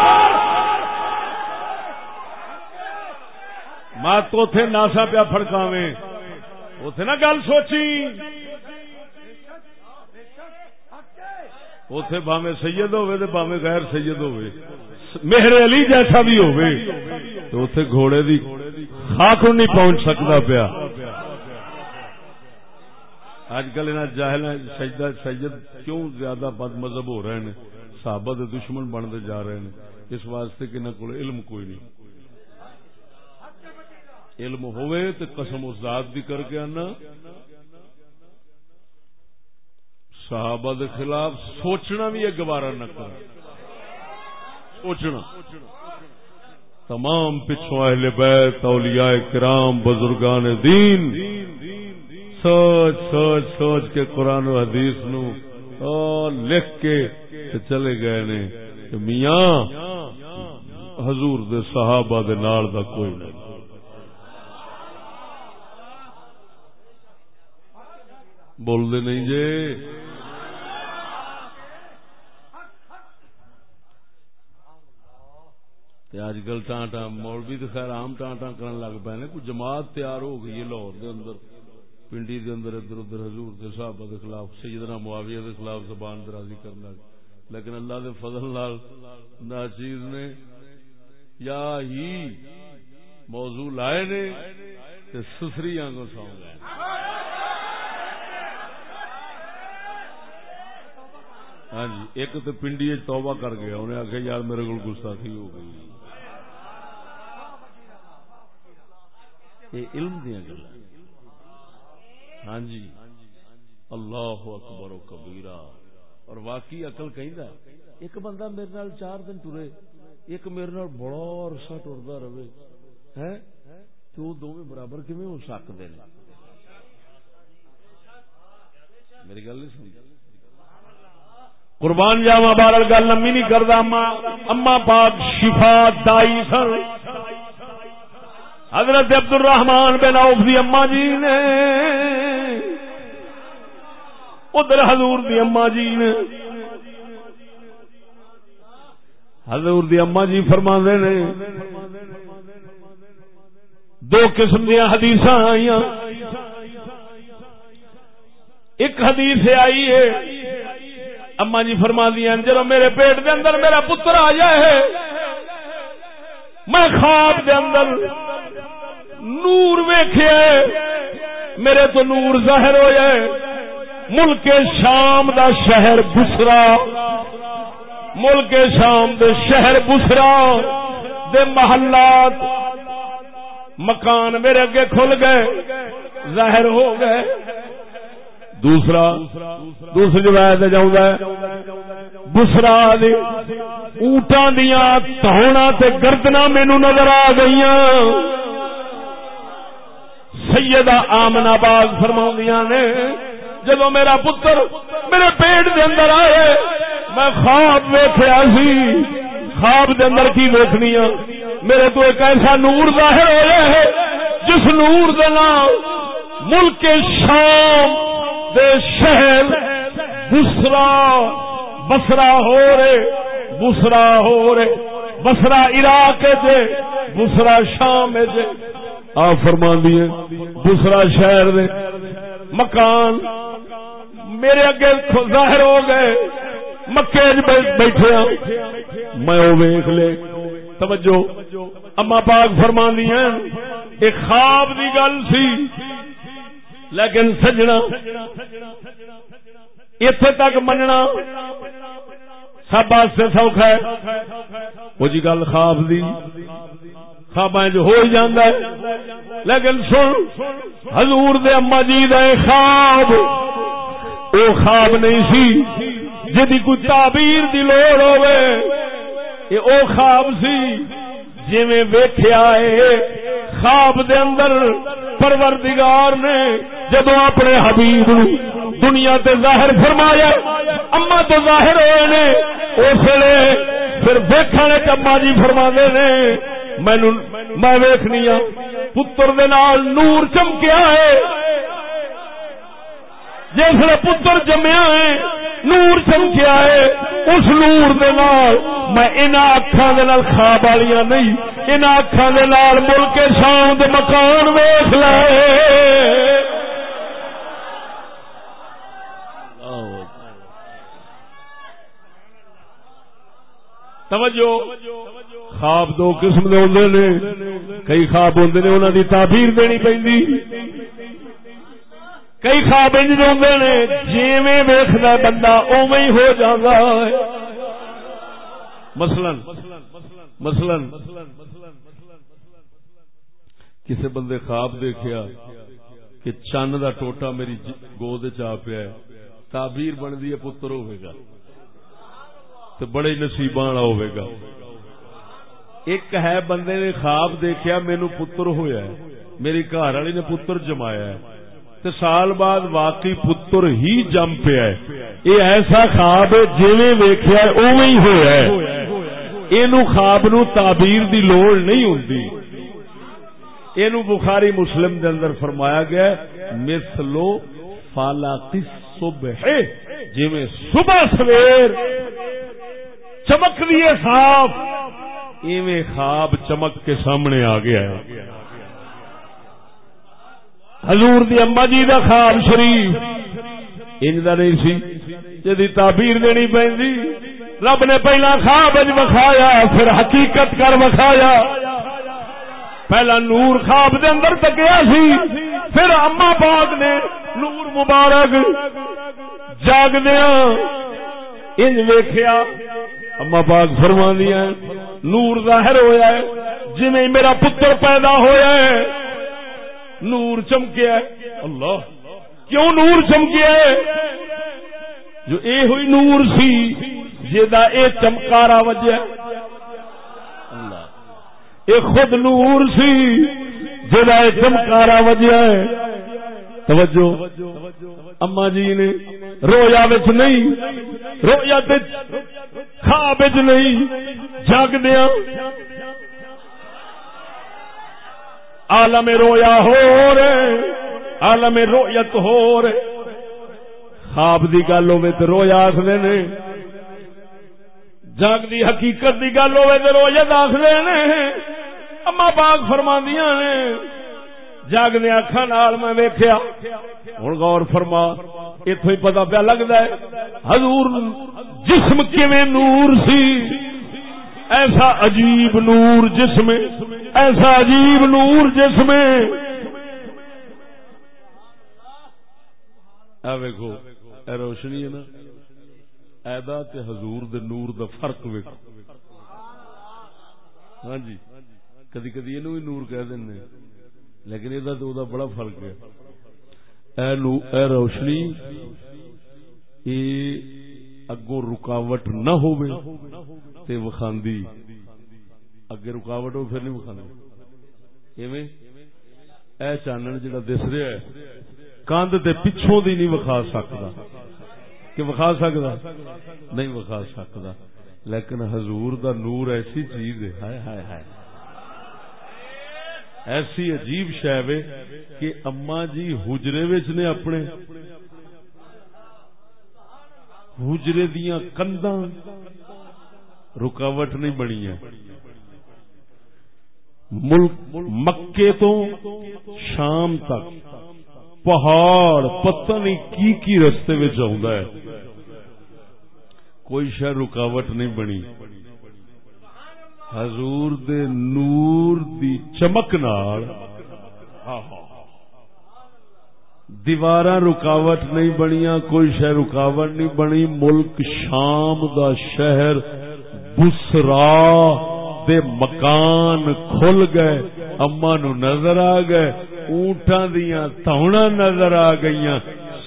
ماں تو تھے ناسا پیا فڑکاوے اتے نا گل سوچی۔ اتے باوے سید ہوے تو باوے غیر سید ہوے میرے علی جیسا بھی ہوے تو اتے گھوڑے دی خاک نہیں پہنچ سکتا پیا۔ اج کل جاہل سجدہ سید کیوں زیادہ بد مذہب ہو رہے ہیں؟ صحابہ دے دشمن بنتے جا رہے ہیں۔ اس واسطے کہ انہوں کو علم کوئی نہیں۔ علم ہوئے تو قسم اس ذات دی کر کے آنا۔ صحابہ دے خلاف سوچنا بھی ہے گوارا نہ کر سوچنا۔ تمام پچھوں اہل بیت، اولیاء کرام، بزرگان دین۔ سوچ سوچ سوچ کے قرآن و حدیث نو لکھ کے چلے گئے نے میاں حضور دے صحابہ دے نال دا کوئی نہیں۔ بول دے نہیں جے۔ اج کل ٹان ٹان مولوی تو خیر آم ٹان ٹان کرن لگ پے نے، کوئی جماعت تیار ہو گئی ہے لاہور دے اندر۔ پنڈی دے اندر ادھر ادھر حضور دے صحابہ دے خلاف، سیدنا معاویہ دے خلاف زبان درازی کرنا لیکن اللہ دے فضل نال ناچیز نے یا ہی موضوع لائے نے تے سسری آنگوں سو گئے ہاں جی ایک تو پنڈی توبہ کر گیا، انہیں آخیا یار میرے کو گستاخی ہو گئی۔ یہ علم دیا گلا ہاں جی۔ اللہ اکبر و کبیرہ۔ اور واقعی اقل کہ ایک بندہ میرے نال چار دن ٹرے ایک میرے نال بڑا عرصہ ٹرتا رہے ہے تو وہ دونوں برابر کیون ہو سکتے ہیں میری گل نہیں سنی۔ قربان جاوا بار گل لمبی نہیں کرتا اما پاک شفا دائی سن۔ حضرت عبد الرحمان بن عوف دی اما جی نے، ادھر حضور دی اما جی نے۔ حضور دی اما جی فرما نے، دو قسم دیا حدیث آئی ایک حدیث آئی ہے اما جی فرما دیا جب میرے پیٹ دے اندر میرا پتر آ جائے، میں خواب دے اندر نور ویخ میرے تو نور ظاہر ہو جائے ملک شام دا شہر بسرا۔ ملک شام دے شہر بسرا۔ دے محلات مکان میرے اگے کھل گئے، ظاہر ہو گئے۔ دوسرا، دوسری روایت جاؤں بسرا اونٹا دیا تونا تے گردنا مینو نظر آ گئی سیدہ آمنا باغ فرما نے جب میرا پتر میرے پیٹ دے اندر آئے، میں خواب ویخیا سی۔ خواب دے اندر کی ویکنی میرے تو ایک ایسا نور ظاہر ہوا ہے، جس نور دے نام ملک شام دے شہر بسرا بسرا ہو رہے، بسرا ہو رہے۔ بسرا عراق جے، بسرا شام جے۔ آ فرما دیے دوسرا شہر دے مکان میرے اگے ظاہر ہو گئے، مکے بیٹھے ہاں۔ میں ویخ لے۔ توجہ، اما پاک فرما دیا ایک خواب دی گل سی۔ لیکن سجنا اتے تک مننا سب واسطے سوکھا ہے۔ وہ جی گل خواب دی۔ خواب جو ہو ہی جاندہ ہے۔ لیکن سن، حضور دے اما جی دے خواب، او خواب نہیں سی، جدی کوئی تعبیر دی لوڑ ہوئے یہ او خواب سی۔ جی ویکھیا ہے، خواب دے اندر پروردگار نے جدو اپنے حبیب دنیا تے ظاہر فرمایا اما تو ظاہر ہوئے نے اس لیے پھر ویکھنے چما جی فرما نے مینو میں ویخنی ہوں پتر دے نال نور چمکیا ہے۔ جس پتر جمیا ہے، نور چمکیا ہے۔ اس نور دے نال میں ان اکھان دے نال خواب والیاں نہیں ان اکھان دے نال ملک شام دے مکان ویخ لے۔ توجہ۔ خواب دو قسم دے ہوندے نے۔ کئی خواب ہوندے نے انہاں دی تعبیر دینی پیندی کئی خواب انج دے ہوندے نے جویں ویکھدا بندہ اوویں ہی ہو جاندا ہے۔ مثلا مثلا کسی بندے خواب دیکھیا کہ چند دا ٹوٹا میری جی- گود چ پیا ہے۔ تعبیر بندی ہے پتر ہوے گا۔ تو بڑے نصیب والا ہوے گا۔ ایک ہے بندے نے خواب دیکھا مینو پتر ہویا ہے۔ میری گھر والی نے پتر جمایا ہے۔ تے سال بعد واقعی پتر ہی جم پیا ہے۔ یہ ایسا خواب ہے جی ویخیا اوے ہی ہوا ہے۔ یہ خواب نو تعبیر دی لوڑ نہیں ہوں یہ بخاری مسلم دے اندر فرمایا گیا مثلو فالا صبح۔ جی صبح سویر چمک دیے صاف۔ ایویں خواب چمک کے سامنے آ گیا ہے۔ حضور دی اما جی دا خواب شریف ان دا نہیں سی جی تعبیر دینی پی رب نے پہلا خواب اج وکھایا، پھر حقیقت کر وکھایا۔ پہلا نور خواب دے اندر تکیا سی، پھر اما پاک نے نور مبارک جاگ دیا ان ویخیا اما پاک فرما دیا نور ظاہر ہویا ہے جی میرا پتر پیدا ہویا ہے، نور چمکیا ہے۔ اللہ، کیوں نور چمکیا ہے؟ جو اے ہوئی نور سی جا اے چمکارا وجہ اللہ، اے خود نور سی جا اے چمکارا وجہ ہے۔ توجہ، اما جی نے رویا بچ نہیں، رویا خواب نہیں جگ دیا عالم رویا ہو رہے، عالم رویت ہو رہے۔ خواب دی گل ہوے تو رویا آخر نے۔ جگ دی حقیقت دی گل ہوے تو رویت آخر نے۔ اما باغ فرما نے جگ نے اکھان میں ویخیا ہوں غور فرما اتو ہی پتا پیا لگتا ہے، حضور جسم کیویں نور سی؟ ایسا عجیب نور جس میں ایسا عجیب نور جس میں ویکو روشنی ہے نا، ایدا تے حضور دے نور دا فرق ویکو ہاں جی کدی کدی یہ نور کہہ دیں لیکن یہ بڑا فرق ہے۔ اے, نو اے روشنی یہ اگوں رکاوٹ نہ ہوئے تے وخاندی اگے رکاوٹ ہو پھر نہیں وکھانا ایویں اے چانن جڑا دس رہا ہے کاند تے پچھوں دی نہیں وکھا سکتا کہ وکھا سکتا نہیں وکھا سکتا لیکن حضور دا نور ایسی چیز ہے۔ ہائے ہائے ہائے۔ ایسی عجیب شہ کہ اما جی حجرے نے اپنے حجرے دیا کنداں رکاوٹ نہیں بنی ہے ملک مکے تو شام تک پہاڑ پتہ نہیں کی کی رستے میں ہے۔ کوئی شہ رکاوٹ نہیں بنی۔ حضور دے نور دی چمک نال ہاں، ہاں۔ دیوار رکاوٹ نہیں بنیا کوئی شہ رکاوٹ نہیں بنی، ملک شام دا شہر بسرا دے مکان کھل گئے اما نو نظر آ گئے، اونٹاں دیا تونا نظر آ گئی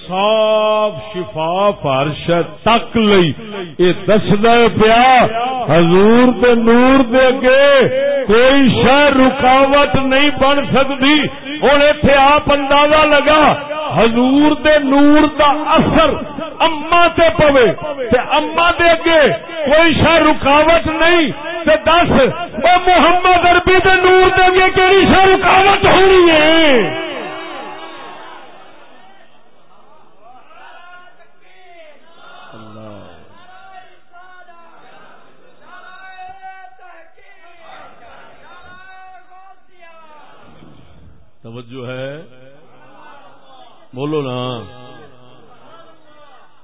صاف شفاف ہرش تک لئی۔ یہ دسدا پیا، حضور دے نور دے گے کوئی شہ رکاوٹ نہیں بن سکتی ہوں اتے آپ اندازہ لگا، حضور دے نور دا اثر اما تے پوے۔ تے اما دے اگے کوئی شہ رکاوٹ نہیں۔ تے دس، او محمد عربی دے نور دے اگے کیڑی شہ رکاوٹ ہونی ہے؟ توجہ ہے؟ بولو نا۔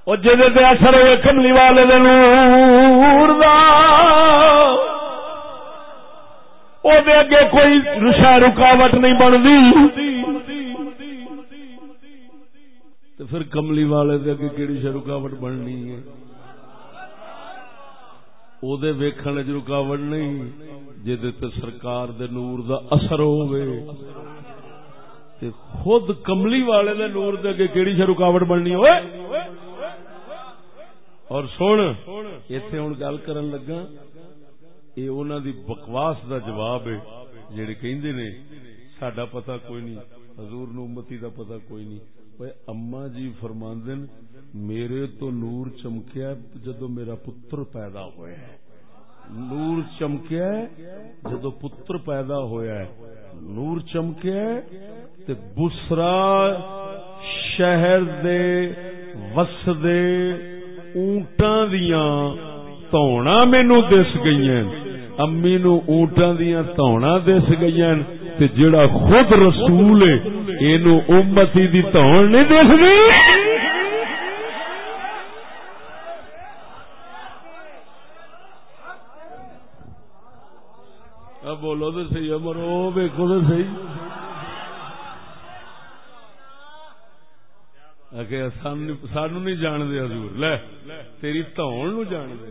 وہ جی اثر ہوئے کملی والے نور دے اگے کوئی رشا رکاوٹ نہیں بنتی۔ تو پھر کملی والے دے اگے کہڑی شا رکاوٹ بننی ہے؟ وہ ویکھن چ رکاوٹ نہیں جی سرکار دے نور دا اثر ہوئے خود کملی والے دے نور دے اگے کیڑی شے رکاوٹ بننی ہوئے؟ اور سن، ایتھے ہن گل کرن لگا یہ انہوں دی بکواس دا جواب ہے جڑے کہندے نے، ساڈا پتہ کوئی نہیں، حضور نو امتی دا پتہ کوئی نہیں۔ اما جی فرماندن میرے تو نور چمکیا جدو میرا پتر پیدا ہوا ہے۔ نور چمکیا جدو پتر پیدا ہویا ہے۔ نور چمکیا تے بسرا شہر دے وسدے اونٹاں دیاں تونا مینو دس گئی امی نو اونٹاں دیاں تونا دس گئی تے جڑا خود رسول ہے اینو امتی دی تون نہیں دس گئی۔ بولو تو سی مرو ویکو تو سی۔ سان نہیں جانتے حضور۔ لے، تیری تون نو جان دے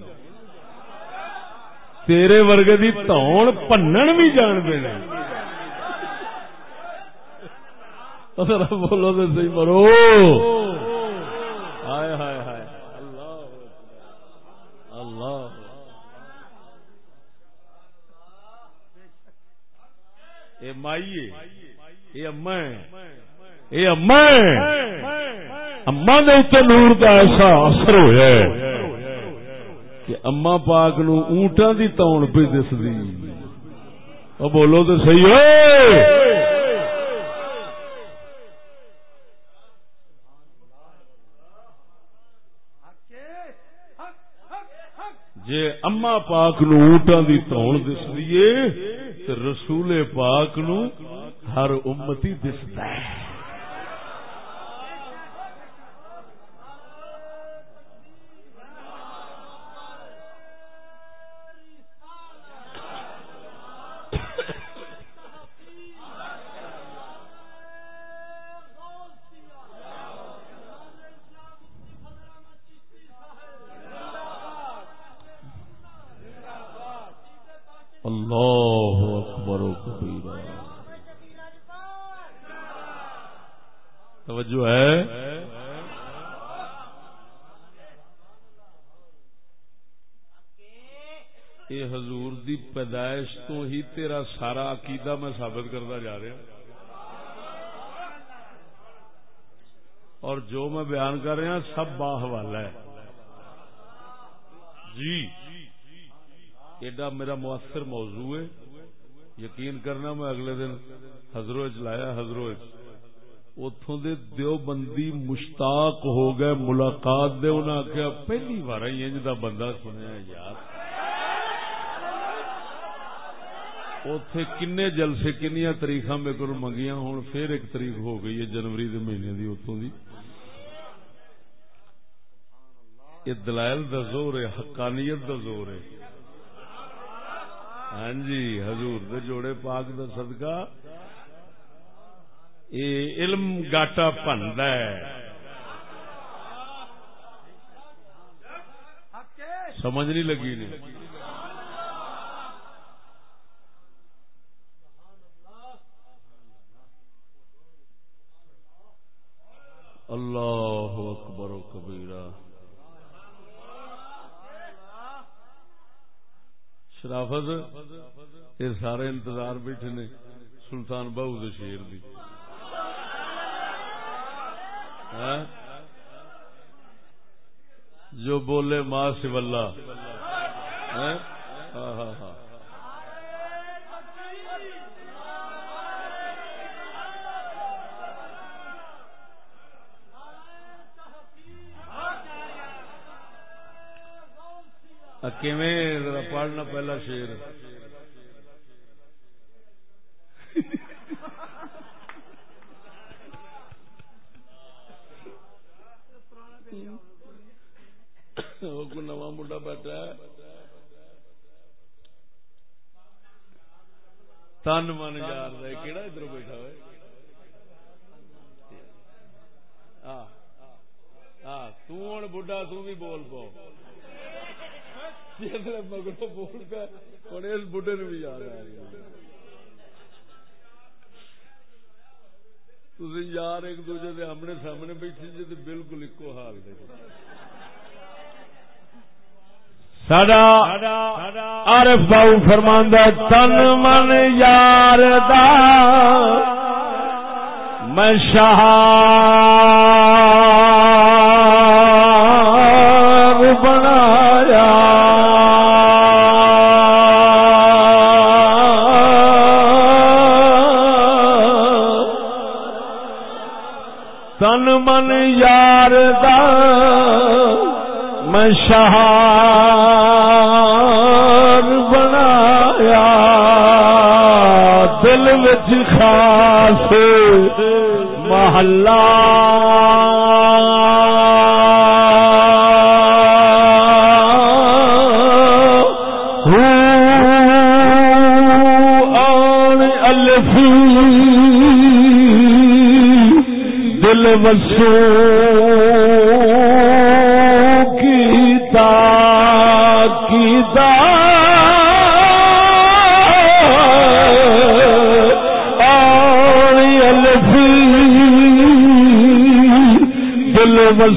تیرے ورگے دی تون پنن بھی جانتے ہیں۔ بولو تو سی مرو ہائے ہائے ہائے اللہ اللہ اے مائیے اے اما اے اما اما دے اتنے نور کا ایسا اثر ہوا کہ اما پاک نو اونٹاں دی تون پہ دس دی او بولو تو صحیح ہو جے اما پاک نو اونٹاں دی تون دس دیے رسول پاک نو ہر امتی دستا ہے۔ اللہ توجہ ہے۔ یہ حضور دی پیدائش تو ہی تیرا سارا عقیدہ میں ثابت کرتا جا رہا اور جو میں بیان کر رہا سب باہ والا ہے۔ جی۔ ایڈا میرا مؤثر موضوع ہے۔ یقین کرنا میں اگلے دن حضرو لایا حضرو اتوں دے دیو بندی مشتاق ہو گئے ملاقات دے انہیں آخیا پہلی بار ہی انج دا بندہ سنیا یار۔ اتے کنے جلسے کنیا تاریخ میرے کو منگیاں ہوں پھر ایک تاریخ ہو گئی ہے جنوری دے مہینے دی اتوں دی۔ یہ دلائل دا زور ہے، حقانیت دا زور ہے۔ ہاں جی حضور دے جوڑے پاک دا صدقہ۔ اے علم گاٹا پندا ہے۔ سمجھ نہیں لگی نہیں اللہ اکبر و کبیرہ۔ شرافت، یہ سارے انتظار بیٹھے نے سلطان بہو شیر دی۔ ہاں؟ جو بولے ماں سے ولہ ہاں؟ ہاں ہاں, ہاں۔ پڑھنا پہلا شیر کو نواں منڈا بیٹھا ہے۔ تن من یار کہڑا ادھر بیٹھا ہوئے؟ توں بڑھا تو بھی بول پاؤ۔ مگرو بول پیا ہوں اس بڑھے نو بھی یاد آ رہی تھی یار ایک دوجے کے آمنے سامنے بیٹھے جی بالکل ایکو حال دے ساڈا عارف باؤ فرماندہ تن من یار دا، میں شاہ بنایا۔ تن من یار دا، میں شاہ محلہ الفی دل وسو دل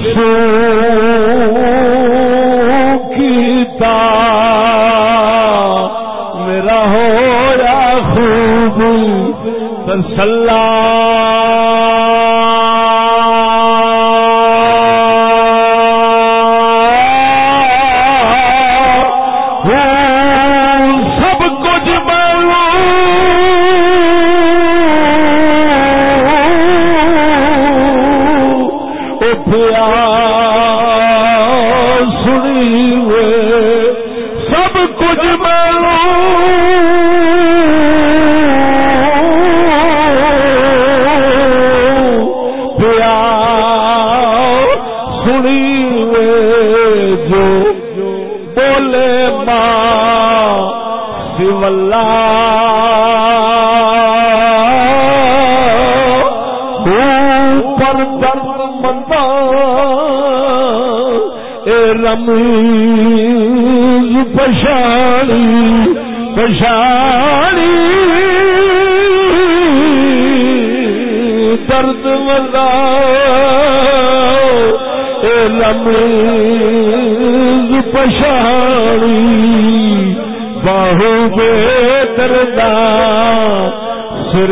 اے رمیز پشانی پشانی۔ درد مدا اے رمیز پشانی۔ باہو بے دردا سر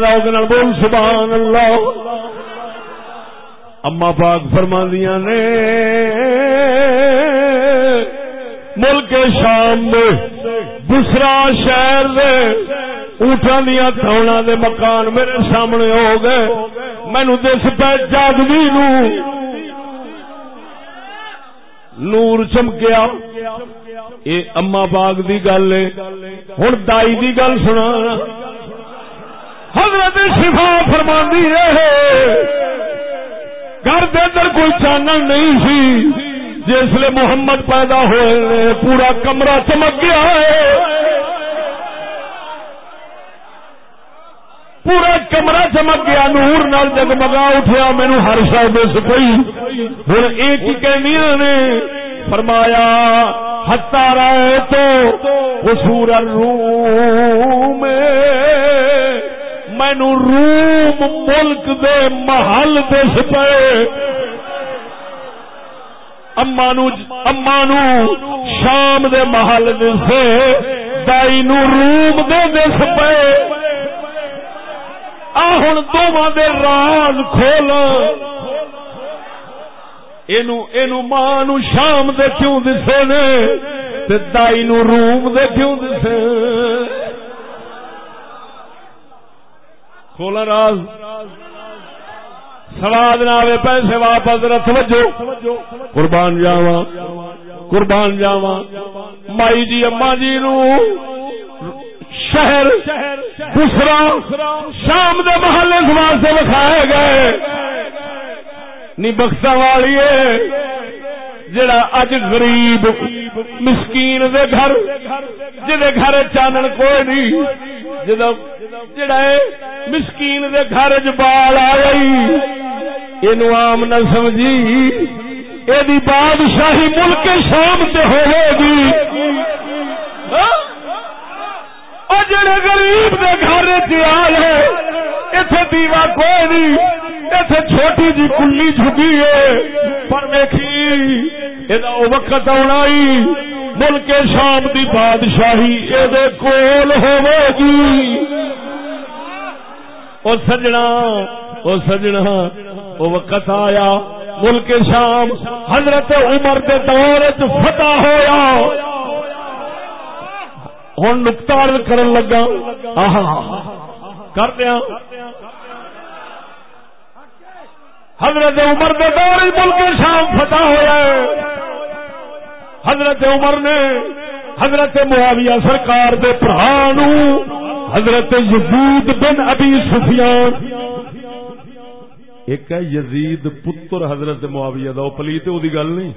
ذوق بول، سبحان اللہ۔ اما پاک فرماندیاں نے، ملک شام دے، دوسرا شہر دے، اونٹاں دیا تھوڑا دے مکان میرے سامنے ہو گئے۔ مینو دس پہ جادوی نو نور چمکیا۔ اے اما باغ دی گل ہے۔ ہوں دائی دی گل سنا۔ شفا فرماندی ہے گھر دے اندر کوئی چانن نہیں سی۔ جسے محمد پیدا ہوئے پورا کمرہ چمک گیا ہے۔ پورا کمرہ چمک گیا۔ نور نال جگمگا اٹھیا۔ مینو ہر شاید دس پئی ہوں ایک ہی کہنی نے؟ فرمایا ہتا رہے تو قصور الروم۔ مینو روم ملک دے محل دس پے۔ اما نو اما نو شام دے محل دسے۔ دائی نو روم دے دس پے۔ ہوں دونوں دے راز کھول۔ ماں نو شام دے کیوں دسے نے؟ تے دائی نو روم دے کیوں دسے؟ کھولا راز۔ سواد نہ آئے پیسے واپس رت وجو قربان جاوا قربان جاوا مائی جی اما جی نو شہر دوسرا شام دے محلے سمان سے وکھائے گئے۔ نی بخشا والی جڑا اج غریب مسکین دے گھر، جدے گھر چانن کوئی نہیں جدا جڑا مسکین دے گھر چ بال آ گئی یہ آم نہ سمجھی یہ بادشاہی ملک شام سے ہوئے گی۔ ہاں؟ او جڑے غریب دے گھر وچ چال ہے اتنے دیوا کوئی نہیں اتنے چھوٹی جی کلی جھگی ہے۔ پر ویکھی یہ وقت آنا ملک شام دی بادشاہی یہ کول ہوگی او سجنا او سجنا، او وقت آیا، ملک شام حضرت عمر دے دور فتح ہویا۔ ہوں نکتا کرن لگا، آہا۔ کر دیا حضرت عمر دے دور ملک شام فتح ہوا ہے۔ حضرت عمر نے حضرت معاویہ سرکار دے پرانو حضرت یزید بن ابی سفیان۔ ایک ہے یزید پتر حضرت معاویہ دا پلیت وہ گل نہیں۔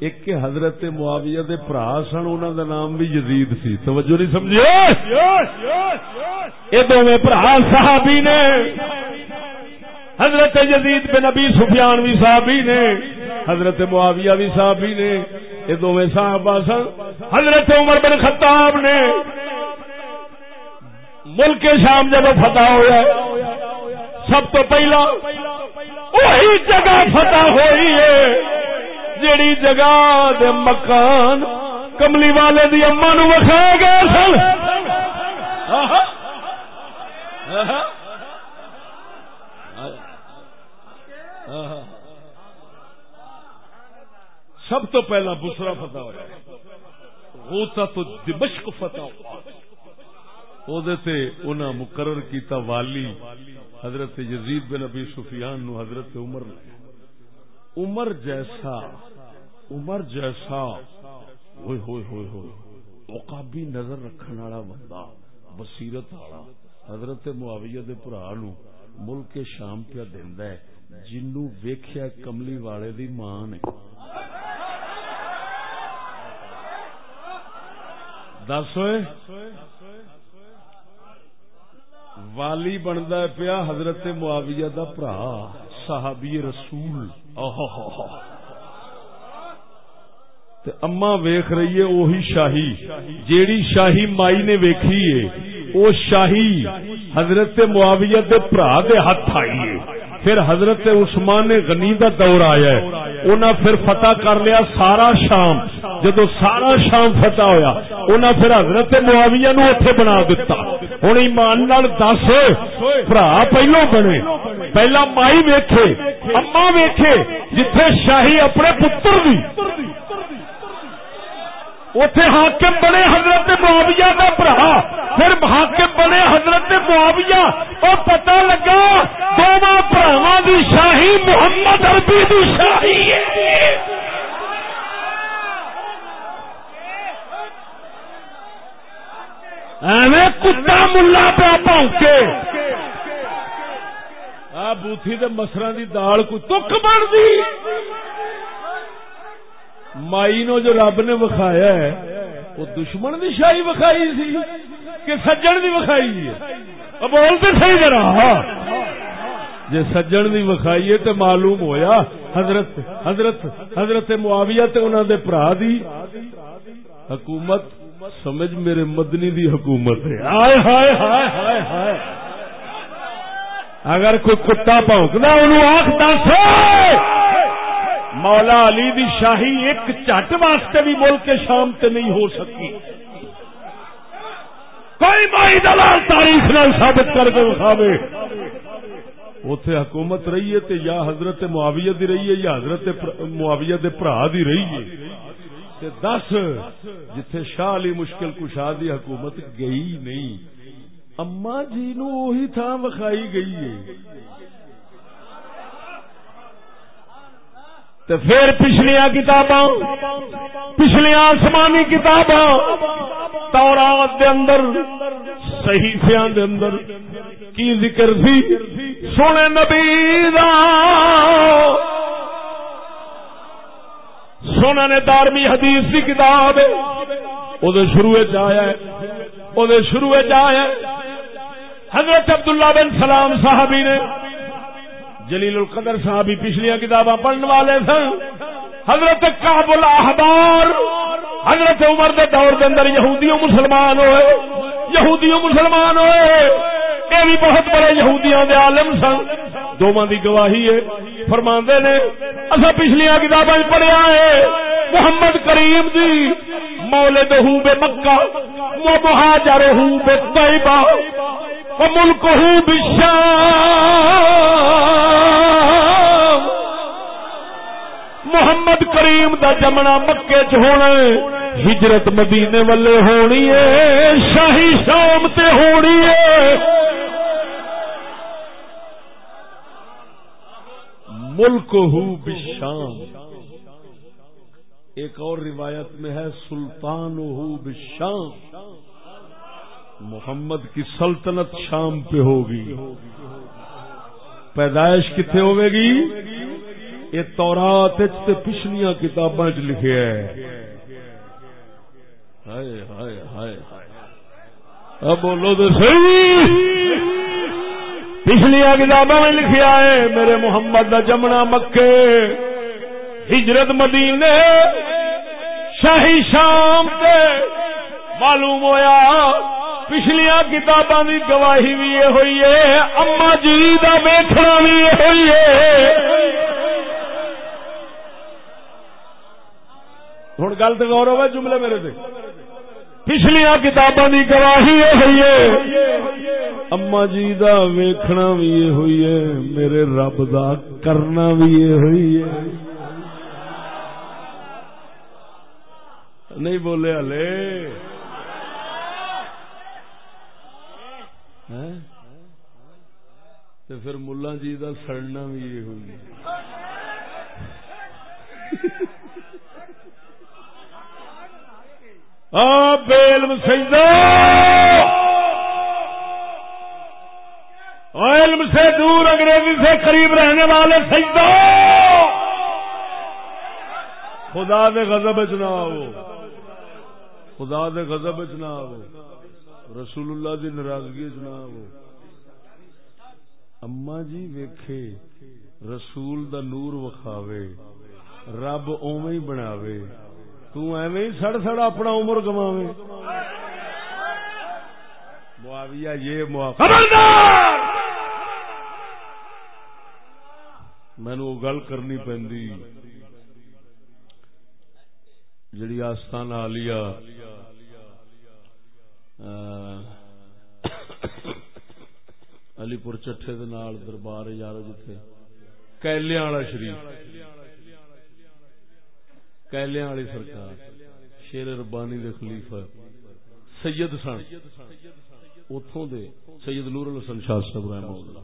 ایک حضرت معاویہ دے برا سن انہوں دا نام بھی یزید سی۔ توجہ نہیں سمجھے یہ دونوں برا صحابی نے۔ حضرت یزید بن نبی سفیان بھی صحابی نے۔ حضرت معاویہ بھی صحابی نے۔ یہ دونوں صحابہ سن۔ حضرت عمر بن خطاب نے۔ ملک شام جب فتح ہوا سب تو پہلا وہی جگہ فتح ہوئی ہے۔ جیڑی جگہ دے مکان کملی والے دی اما نو وکھائے گئے سن۔ سب تو پہلا بسرا فتح ہوا ہوتا تو دمشق فتح ہوا۔ مقرر کیتا والی حضرت یزید بن ابی سفیان نو حضرت عمر نے۔ عمر جیسا عمر جیسا، ہوئے ہوئے ہوئے ہوئے اوقابی نظر رکھنے والا بندہ، بصیرت والا، حضرت معاویہ دے برا نو ملک شام پیا دیندا ہے جنو ویکھیا کملی والے دی ماں نے۔ دس ہوئے۔ والی بنتا پیا حضرت معاویہ دا برا صحابی رسول۔ اما ویخ رہی ہے وہی شاہی۔ جیڑی شاہی مائی نے ویکھی ہے وہ شاہی حضرت معاویہ دے پرا دے ہاتھ آئی ہے۔ پھر حضرت عثمان غنی دا دور آیا ہے۔ انہاں پھر فتح کر لیا سارا شام۔ جدو سارا شام فتح ہویا، انہاں پھر حضرت معاویہ نو اتنے بنا دیتا ہوں ایمان نال دس بھرا پہلو بنے۔ پہلا مائی ویکھے اما ویکھے، جتھے شاہی اپنے پتر دی۔ اتے حاکم بنے حضرت معاویہ کا برا پھر حاکم بنے حضرت معاویہ اور پتہ لگا دونوں براوا دی شاہی محمد عربی دی شاہی ایویں کتا ملا پیا پونکے آ بوتھی دے مسرا دی دال کو تک بن دی مائی نو جو رب نے وکھایا ہے، وہ دشمن دی شاہی وکھائی سی کہ سجن دی وکھائی ہے؟ بولتے صحیح ذرا۔ جی سجن دی وکھائی ہے تو معلوم ہویا، حضرت حضرت حضرت معاویہ تے انہاں دے بھرا دی۔ حکومت، سمجھ میرے مدنی دی حکومت ہے۔ ہائے ہائے ہائے ہائے ہائے اگر کوئی کتا پونکنا، انہوں آخ دس مولا علی دی شاہی ایک چٹ واسطے بھی ملک شام تے نہیں ہو سکی۔ کوئی مائی دلال تاریخ نہ ثابت کر کے اٹھاوے اتے حکومت رہی ہے تے یا حضرت معاویہ دی رہی ہے یا حضرت معاویہ دے برا دی رہی ہے۔ تے دس، جتھے شاہ علی مشکل کشا دی حکومت گئی نہیں اما جی نو وہی تھا وکھائی گئی ہے۔ تے پھر پچھلیاں کتاباں، پچھلیاں آسمانی کتاباں تورات دے اندر، صحیفیاں دے اندر کی ذکر سی سونے نبی دا۔ سونا نے دارمی حدیث کی کتاب وہ شروع آیا شروع آیا حضرت عبداللہ بن سلام صاحبی نے جلیل القدر صاحبی پچھلیاں کتاباں پڑھنے والے سن۔ حضرت کاب الاحبار، حضرت عمر دے دور دے اندر یہودیوں مسلمان ہوئے۔ یہودیوں مسلمان ہوئے۔ یہ بھی بہت بڑے یہودیاں دے عالم سن۔ دونوں دی گواہی ہے۔ فرماندے نے اصا پچھلیاں کتاباں پڑھیا ہے۔ محمد کریم دی مولد ہوں بے مکہ وہ مہاجر ہوں بے طیبہ۔ وہ ملک ہوں بشام محمد کریم دا جمنا مکے چ ہونا ہجرت مدینے والے ہونی ہے، شاہی شام تے ہونی ہے۔ ملک ہو بشام ایک اور روایت میں ہے سلطان ہو بشام محمد کی سلطنت شام پہ ہوگی۔ پیدائش کتنے ہوے گی؟ یہ تورات پچھلیاں کتاباں چ لکھے بولو تو صحیح۔ پچھلیاں کتاباں میں لکھیا ہے میرے محمد دا جمنا مکے۔ ہجرت مدینے، شاہی شام تے۔ معلوم ہویا، پچھلیاں کتاباں دی گواہی بھی یہ ہوئی ہے، اما جی دا ویکھنا بھی یہ ہوئی ہے۔ ہوں گل تو غور ہوگا جملے میرے سے پچھلیا کتاباں کی گواہی یہ ہوئی ہے، اما جی دا ویکھنا بھی یہ ہوئی ہے، میرے رب دا کرنا بھی یہ ہوئی ہے۔ نہیں بولے ہلے۔ تو پھر ملا جی دا سڑنا بھی یہ ہوئی۔ ہے علم علم سے دور انگریزی سے قریب رہنے والے سجدو خدا دے غضب نہ آو خدا دے غضب نہ آو رسول اللہ دی ناراضگی نہ آو اما جی ویکھے، رسول دا نور وکھاوے، رب اوویں ہی بناوے۔ تھی سڑ سڑ اپنا عمر گوا معاویہ یہ خبردار! مینو گل کرنی پی جڑی آستان آلیا علی پور چٹے دربار یار جتھے کیلیاں والا شریف کیلیاں والی سرکار شیر ربانی دے خلیفہ سید سن اتوں دے سید نور الحسن شاہ صاحب رحمہ اللہ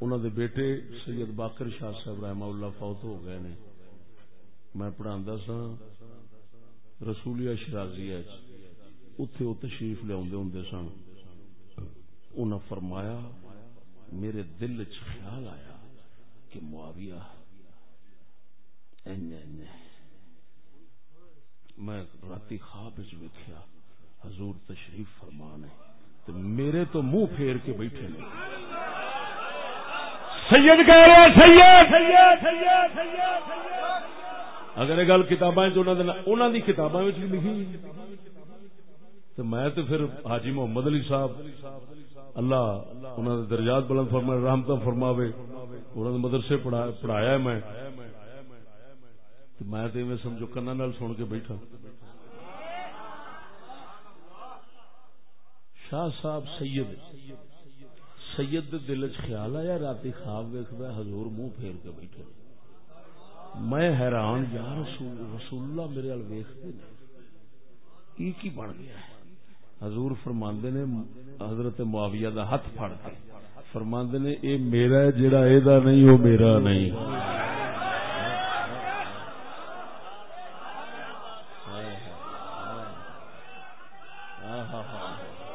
انہوں دے بیٹے سید باقر شاہ صاحب رحمہ اللہ فوت ہو گئے نے میں پڑھا سا رسولیا شرازی اتے وہ تشریف لیا ہوں سن۔ انہیں فرمایا، میرے دل چ خیال آیا کہ معاویہ، این این میں راتی خواب ویکیا حضور تشریف فرمان ہے۔ تو میرے تو منہ پھیر کے بیٹھے نے۔ سید کہہ رہے سید! اگر یہ گل کتاباں انہوں کی کتاباں لکھی۔ تو میں تو پھر حاجی محمد علی صاحب، اللہ انہوں نے درجات بلند فرما رحمت فرماوے انہوں نے مدرسے پڑھایا میں میں تو میں سمجھو کنا سن کے بیٹھا۔ شاہ صاحب سید سید دل چ خیال آیا رات خواب ویکد حضور منہ پھیر کے بیٹھے۔ میں حیران، یا رسول رسول اللہ میرے وال ویختے کی بن گیا ہے؟ حضور فرماندے نے حضرت معاویہ دا ہاتھ پھڑ کے۔ فرماندے نے، اے میرا ہے، جڑا اے دا نہیں، او میرا نہیں۔ سبحان اللہ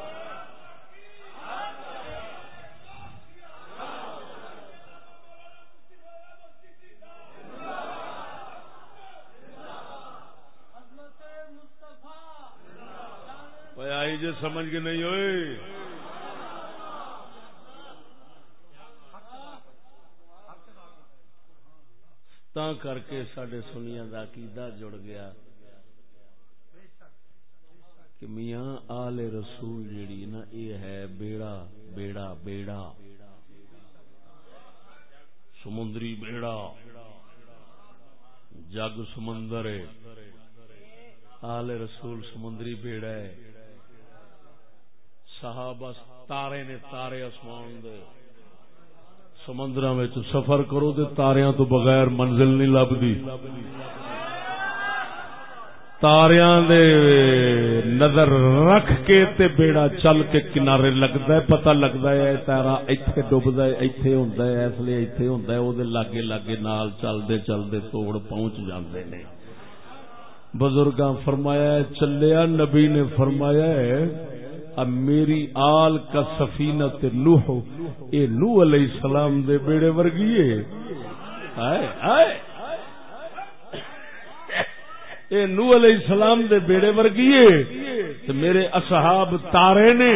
سمجھ کے نہیں ہوئی تا کر کے سڈے سنیا کا عقیدہ جڑ گیا کہ میاں آل رسول جیڑی نا یہ ہے بیڑا بیڑا بیڑا۔ سمندری بیڑا۔ جگ سمندر آل رسول سمندری بیڑا ہے۔ صحابہ تارے نے تارے آسمان دے۔ سمندر سفر کرو تو تاریاں تو بغیر منزل نہیں لبھی۔ تاریاں دے نظر رکھ کے تے بیڑا چل کے کنارے لگتا ہے، پتہ لگتا ہے تارا ایتھے ڈبدا ہے، ایتھے ہوندا ہے، اس لیے ایتھے ہوندا ہے او دے لاگے لاگے نال چلدے چلدے توڑ پہنچ جاندے نے۔ بزرگاں فرمایا ہے، چلیا نبی نے فرمایا ہے اب میری آل کا سفینت نوح، اے نو علیہ السلام دے بیڑے ورگیے آئے آئے۔ اے نو علیہ السلام دے بیڑے ورگیے تے میرے اصحاب تارے نے،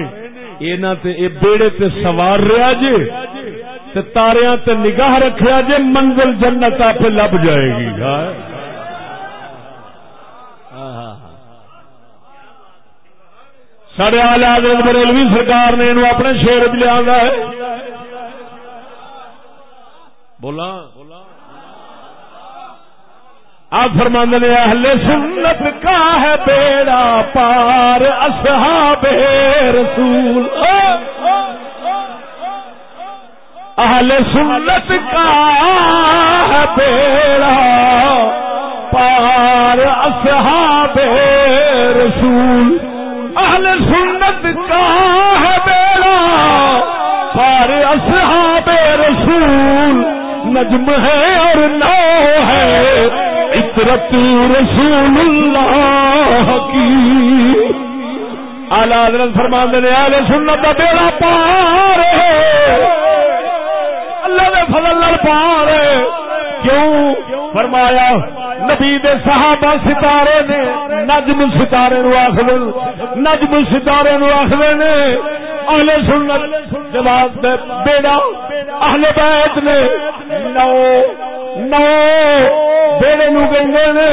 اینا تے اے بیڑے تے سوار رہا جے۔ تے تاریاں تے نگاہ رکھیا جے، منزل جنت آپ لب جائے گی۔ آئے۔ سڈے آل حضرت بریلوی سرکار نے انہوں اپنے شیر بھی لیا ہے۔ بولا آپ فرماند نے، اہل سنت کا ہے بیڑا پار اصحاب رسول۔ اہل سنت کا ہے بیڑا پار اصحاب رسول۔ اہل سنت کا ہے بیڑا۔ سارے اصحاب رسول نجم ہے اور نو ہے۔ عطرت رسول اللہ کی۔ آلہ حضرت فرمان نے اہل سنت کا بیڑا پار اللہ نے فضل پار کیوں فرمایا؟ نبی دے صحابہ ستارے نے، نجم ستارے نو آخر، نجم ستارے نو آخر نے اہل سنت جواب دے بیڑا، اہل بیت نے نو نو بیڑے نو کہندے نے،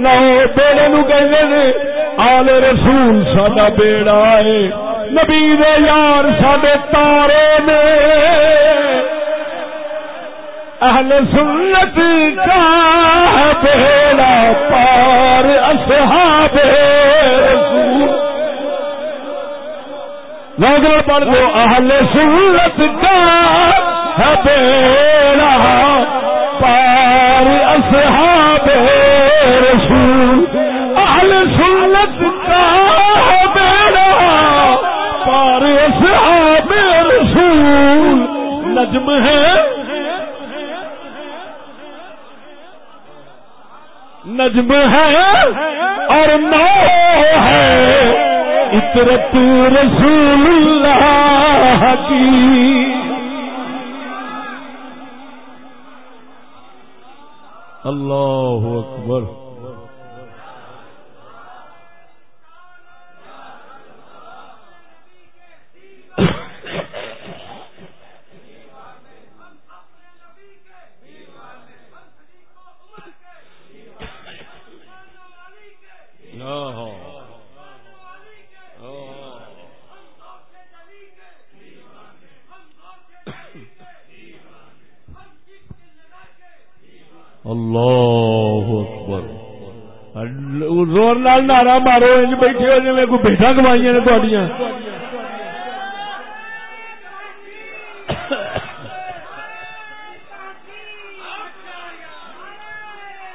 نو بیڑے نو کہندے نے، آل رسول ساڈا بیڑا ہے، نبی دے یار ساڈے تارے نے۔ اہل سنت کا بیڑا پار اصحاب رسول نوگر پڑھ دو اہل سنت کا بیڑا پار اصحاب رسول، اہل سنت کا بیڑا پار اصحاب رسول، نجم ہے۔ نجم ہے اور نو ہے عطرت رسول اللہ کی۔ اللہ اکبر۔ اللہ اکبر۔ زور لال نارا مارو، انج بیٹھے ہو جی کوئی بیٹھا کمائی نے تھوڑیاں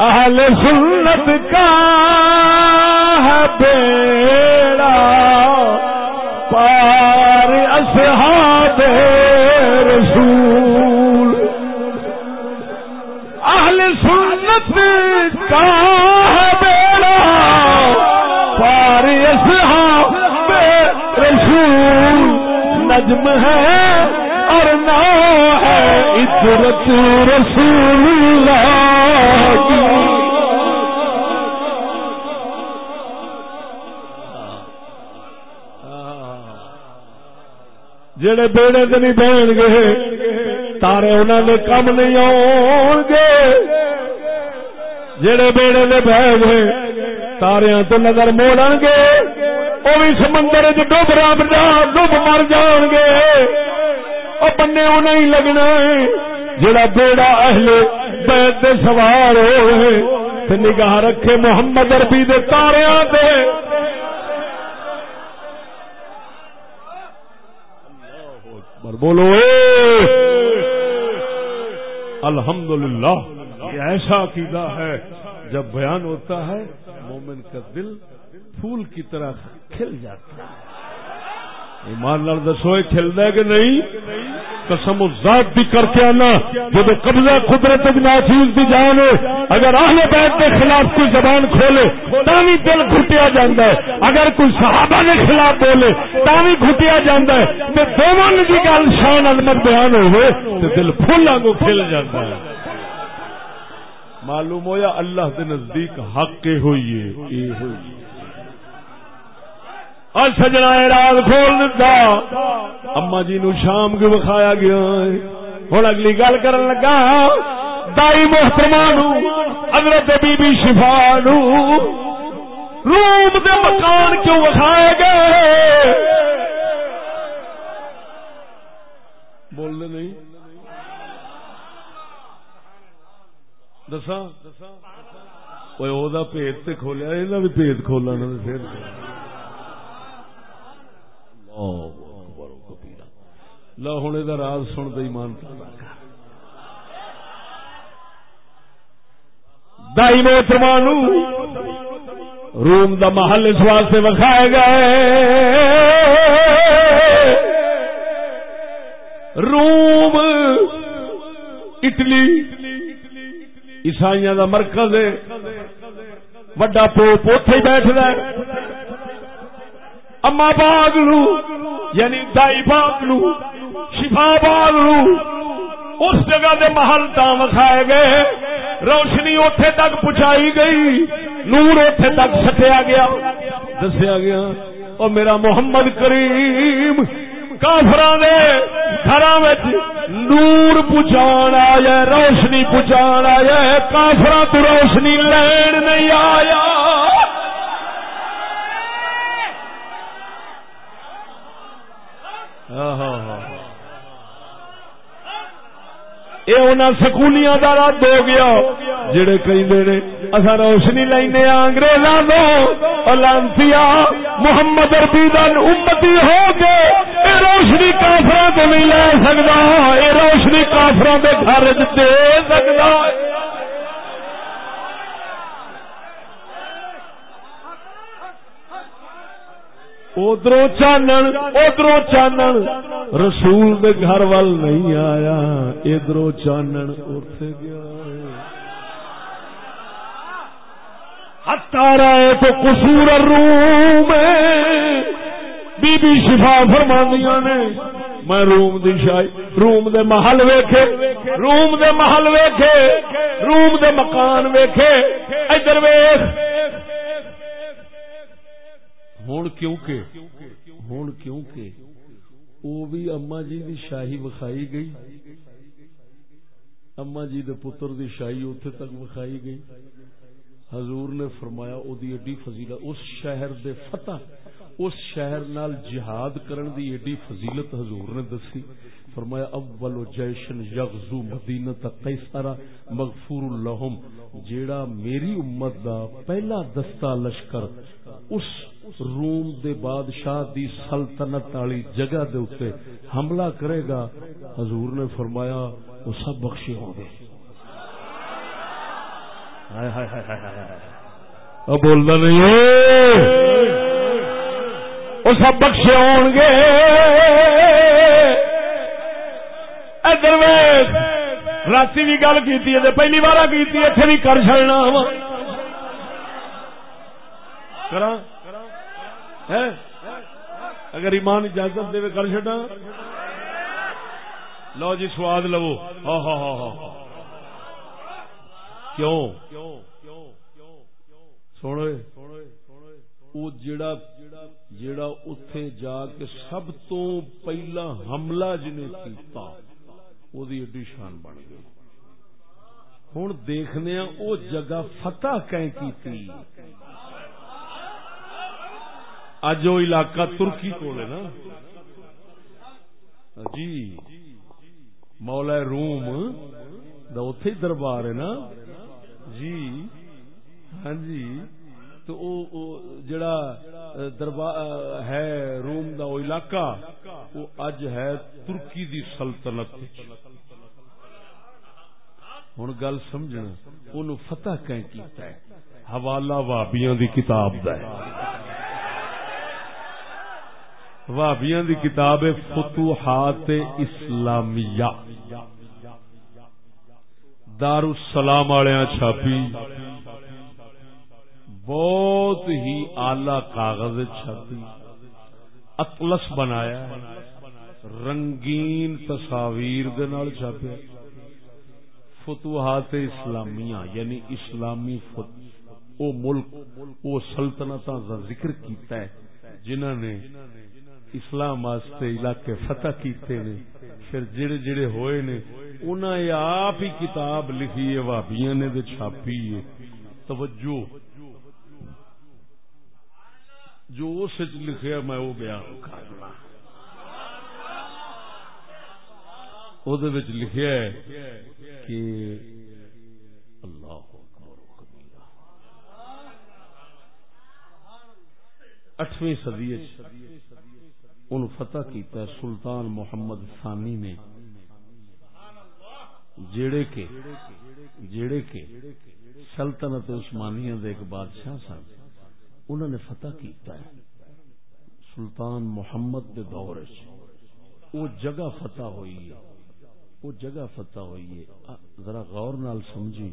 اہل سنت کا ہے بیڑا پار اصحاب رسول۔ اہل سنت کا ہے بیڑا پار اصحاب رسول۔ نجم ہے اور نہ ہے عطرت رسول اللہ۔ جڑے بیڑے تو نہیں بہن گے، تارے انہوں نے کم نہیں آن گے۔ جڑے بیڑے نے بہ گئے تارے تو نظر موڑ گے۔ وہ بھی سمندر ڈب رب ڈب مر جان گے۔ وہ بننے انہیں لگنا۔ ہے جڑا بیڑا اہل بیت دے سوار ہوئے، تے نگاہ رکھے محمد اربی دے تاریاں تے بولو، اے! الحمدللہ، یہ ایسا عقیدہ ہے، جب بیان ہوتا ہے، مومن کا دل پھول کی طرح کھل جاتا ہے۔ ایمان لال دسو کھلتا ہے کہ نہیں؟ قسم ذات بھی کر کے آنا، جب قبضہ قدرت ناچیز دی جان اگر اہل بیت کے خلاف کوئی زبان کھولے تاوی دل گھٹیا جاتا ہے۔ اگر کوئی صحابہ کے خلاف بولے تاوی گھٹیا جاتا ہے۔ تو دونوں کی گل شان المت بیان ہوئے تو دل پھولا کو کھل جاتا ہے۔ معلوم ہو یا اللہ کے نزدیک حق ہوئی ہے اور سجنا راز کھول دیتا۔ اما جی نو شام کو بخایا گیا ہوں اگلی گل کر لگا۔ دائی محترما حضرت بی بی شفا نو۔ روم دے مکان کیوں وکھائے گئے؟ بول دے نہیں دسا وہ پیت تے کھولیا یہ بھی پیت کھولا پھر۔ لو ہوں یہ راز سن دے ایمان دائی محترمان روم دا محل اس واسطے وکھائے گئے۔ روم، اٹلی عیسائی دا مرکز ہے۔ وڈا پوپ اتے ہی بیٹھ رہا اما باغ نو یعنی دائی باغ نو، شفا باغ نو، اس جگہ دے محل تا وکھائے گئے، روشنی اوتھے تک پہنچائی گئی، نور اوتھے تک سٹیا گیا۔ دسیا گیا اور میرا محمد کریم کافر دے گھر نور پہنچا آیا، روشنی پہنچا آیا کافر تو روشنی لین نہیں آیا۔ یہ سکولیاں کا رد ہو گیا۔ جڑے کہیں اصا روشنی لینے انگریزاں دو لانسی محمد اربی دن امتی ہو کے اے روشنی کافر تو نہیں لے سکتا یہ روشنی کافر کے گھر دے سکتا ادھر چانن ادھر چانن۔ رسول دے گھر وال نہیں آیا، ادھر چانن اتے گیا۔ ہتارا تو قصور روم بی بی شفا فرماندیاں نے۔ میں روم دی شاہی، روم دے محل ویکھے۔ روم دے محل ویکھے۔ روم دے مکان ویکھے۔ ادھر ویکھ۔ ہوں کیونکہ ہوں کیونکہ وہ بھی اما جی دی شاہی وکھائی گئی۔ اما جی دے پتر دی شاہی اتنے تک وکھائی گئی۔ حضور نے فرمایا او دی ایڈی فضیلت، اس شہر دے فتح، اس شہر نال جہاد کرن دی ایڈی فضیلت حضور نے دسی۔ فرمایا، اول جیشن یغزو مدینہ تا قیصر مغفور لهم جیڑا میری امت دا پہلا دستہ لشکر، اس روم دے بادشاہ دی سلطنت والی جگہ دے اتنے حملہ کرے گا، حضور نے فرمایا، وہ سب بخشے ہوں گے۔ بولنا نہیں وہ سب بخشے ہون گے۔ ادھر رات بھی گل کی پہلی بار کی اتنے بھی کر چڑنا اگر ایمان اجازت دے کر چڈا لو جی سواد لو ہاں ہاں ہاں کیوں؟ وہ جڑا جڑا اتے جا کے سب تو پہلا حملہ جنہیں کیتا وہ ایڈی شان بن گئی۔ ہوں دیکھنے او جگہ فتح کہیں کی اج وہ علاقہ ترکی کو نا۔ جی۔ مولا روم اتے دربار ہے نا۔ جی۔ ہاں جی۔ تو او جڑا دربار ہے روم دا او علاقہ وہ اج ہے ترکی دی سلطنت ہوں گل سمجھنا ان فتح کیتا ہے؟ حوالہ وابیاں دی کتاب دا ہے۔ وابیاں دی کتاب فتوحات اسلامیہ۔ دار السلام والے چھاپی۔ بہت ہی آلہ کاغذ چھاپی۔ اطلس بنایا۔ رنگین تصاویر چھاپیا۔ فتوحات اسلامیہ یعنی اسلامی فت... او ملک، او سلطنت کا ذکر کیتا ہے جنہوں نے اسلام واسطے علاقے فتح کیتے نے، پھر جڑے جڑے ہوئے نے انہیں آپ ہی کتاب لکھی ہے بھابیاں نے دے چھاپی ہے۔ توجہ۔ جو اس لکھیا میں وہ بیان کرنا۔ وہ لکھیا ہے کہ اللہ اکبر اٹھویں صدی ان فتح کیتا ہے سلطان محمد ثانی نے۔ جڑے کے جڑے کے سلطنت عثمانیہ دے ایک بادشاہ سن انہوں نے فتح کیتا ہے سلطان محمد دے دور وہ جگہ فتح ہوئی ہے۔ وہ جگہ فتح ہوئی ہے۔ ذرا غور نال سمجھی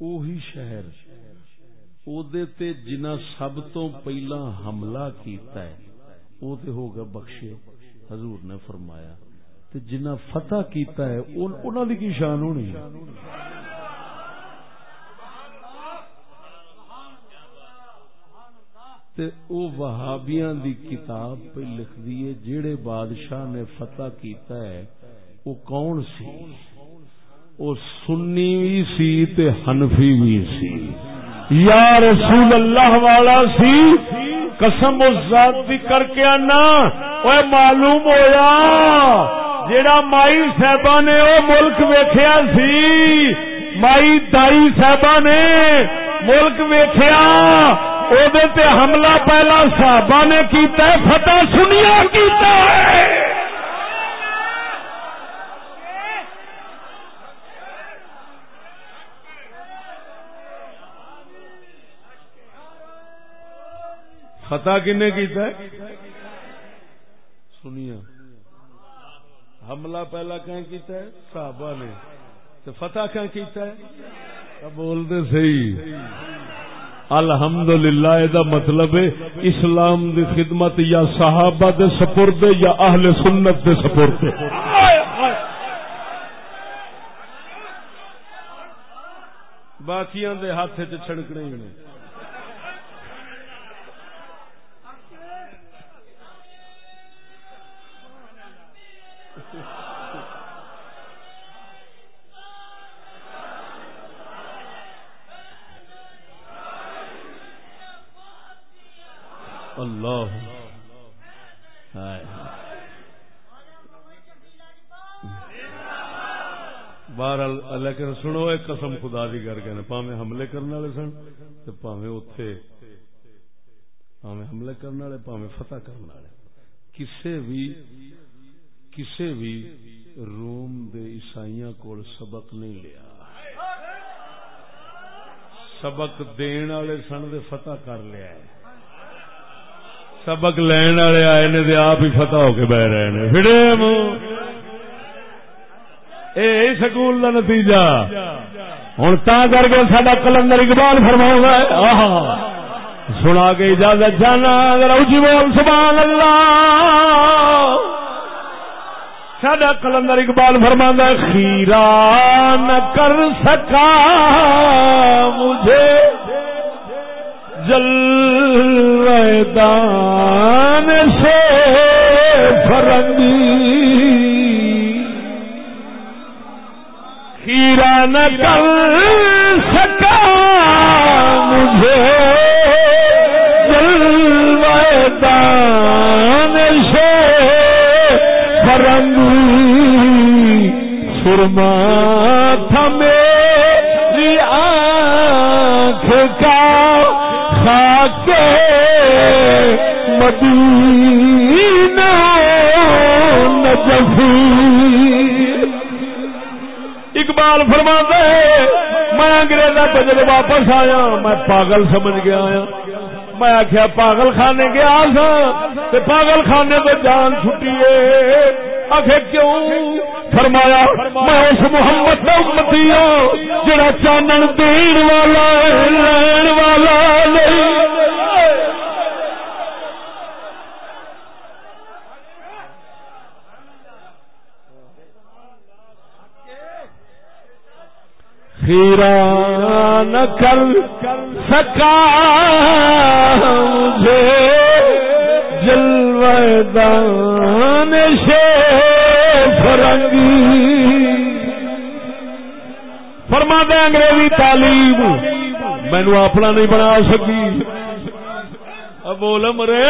وہی شہر جنا سب تو پہلا حملہ کیتا ہے وہ تے ہوگا بخشے حضور نے فرمایا تے جنا فتح کیتا ہے انہوں کی شان ہونی تے او وہابیاں دی کتاب پہ لکھ دیے جیڑے بادشاہ نے فتح کیتا ہے وہ کون سی وہ سنی بھی سی تے حنفی بھی سی یا رسول اللہ والا سی، قسم ذات کر کے آنا۔ وہ معلوم ہویا، جیڑا مائی صاحبہ نے وہ ملک ویخیا سی، مائی دائی صاحبہ نے ملک ویخیا حملہ پہلا صحابہ نے کیتا ہے، فتح سنیا کیتا ہے۔ فتح کنے کیتا ہے؟ سنیا حملہ پہلا کہیں کیتا ہے؟ صحابہ نے۔ تو فتح کہیں کیتا ہے؟ بولتے صحیح؟ الحمد للہ مطلب ہے اسلام دی خدمت یا صحابہ دے سپرد یا اہل سنت دے سپرد باقیاں دے ہاتھ چھڑکنے ہی نہیں اللہ. بہرحال لیکن سنو، ایک قسم خدا دی کر کے پاوے حملے کرنے والے سن تو پاوے اتے پاوے حملے کرنے والے پاوے فتح کرنے والے۔ کسے بھی کسے بھی روم دے عیسائیاں کول سبق نہیں لیا۔ سبق دین والے سن دے فتح کر لیا ہے۔ سبق لین والے آئے نے دے آپ ہی فتح ہو کے بہ رہے ہیں پھڑے اے سکول کا نتیجہ۔ ہوں تا کر کے سڈا کلندر اقبال فرماؤں سنا کے اجازت جانا اچھی جی بول، سبحان اللہ۔ سڈا کلندر اقبال فرما خیرا نہ کر سکا مجھے۔ جل دان سے فرنگی۔ کھیرا نہ کر سکا مجھے۔ دان سے فرنگ سرما تھا میری آنکھ کا خاک مدینہ اقبال فرما میں انگریزا بجر واپس آیا، میں پاگل سمجھ گیا آیا۔ میں آخیا پاگل خانے گیا سا پاگل خانے تو جان چھٹی آخر کیوں؟ فرمایا، میں اس محمد کا امتی ہوں جڑا چانن دین والا لین والا نہیں۔ نہ کر سکا مجھے جلوان سے فرنگی فرما دے انگریزی تعلیم، مینو اپنا نہیں بنا سکی۔ اب بول مرے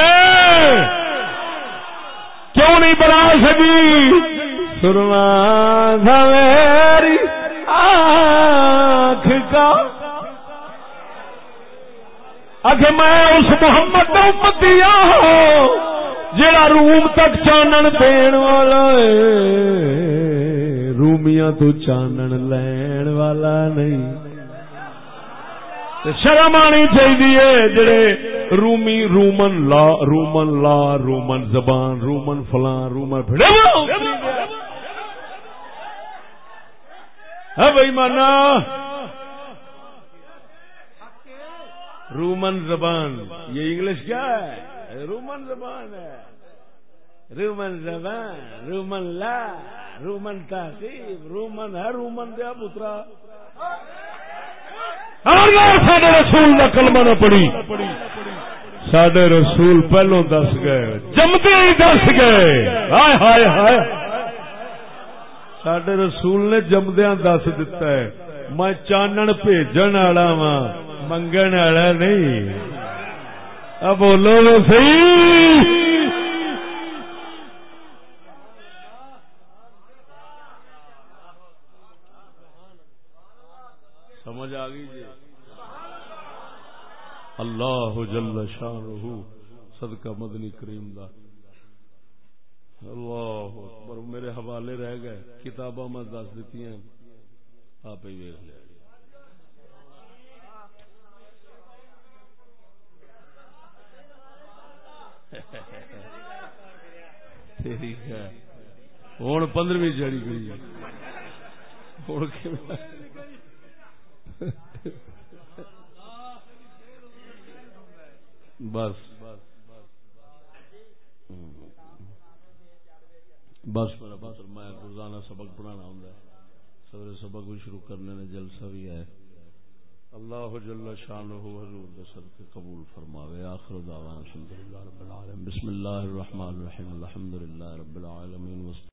کیوں نہیں بنا سکی؟ سرما میری آنکھ کا۔ اگر میں اس محمد کا امتی ہوں جڑا روم تک چانن دین والا ہے۔ رومیاں تو چانن لین والا نہیں۔ شرم آنی چاہیے جڑے رومی، Roman law Roman law, Roman زبان، رومن فلان رومن پھڑے۔ ہے بھائی مانا۔ رومن زبان، یہ انگلش کیا ہے؟ رومن زبان ہے۔ رومن زبان، رومن لا، رومن تہذیب رومن ہے، رومن دیا پترا۔ سڈے رسول کا کلمہ نہ پڑی سڈے رسول پہلو دس گئے جمتے ہی دس گئے۔ ہائے ہائے ہائے۔ سڈے رسول نے جمدیا دس دتا ہے میں چانن بھیجن والا وا منگن والا نہیں اب بولو سی سمجھ آ گئی جی اللہ جل شان صدقہ مدنی کریم دا اللہ اکبر، میرے حوالے رہ گئے، کتاباں میں دس دیتی ہیں، آپ ہی ویک لیا ہوں پندرہویں جڑی گئی بس۔ بس میرا بس میں روزانہ سبق پڑھانا ہوں سویرے سبق بھی شروع کرنے نے جلسہ بھی ہے۔ اللہ جل شان حضور دسر کے قبول فرماوے۔ آخر دعوانا الحمدللہ رب العالمین۔ بسم اللہ الرحمن الرحیم۔ الحمدللہ رب العالمین۔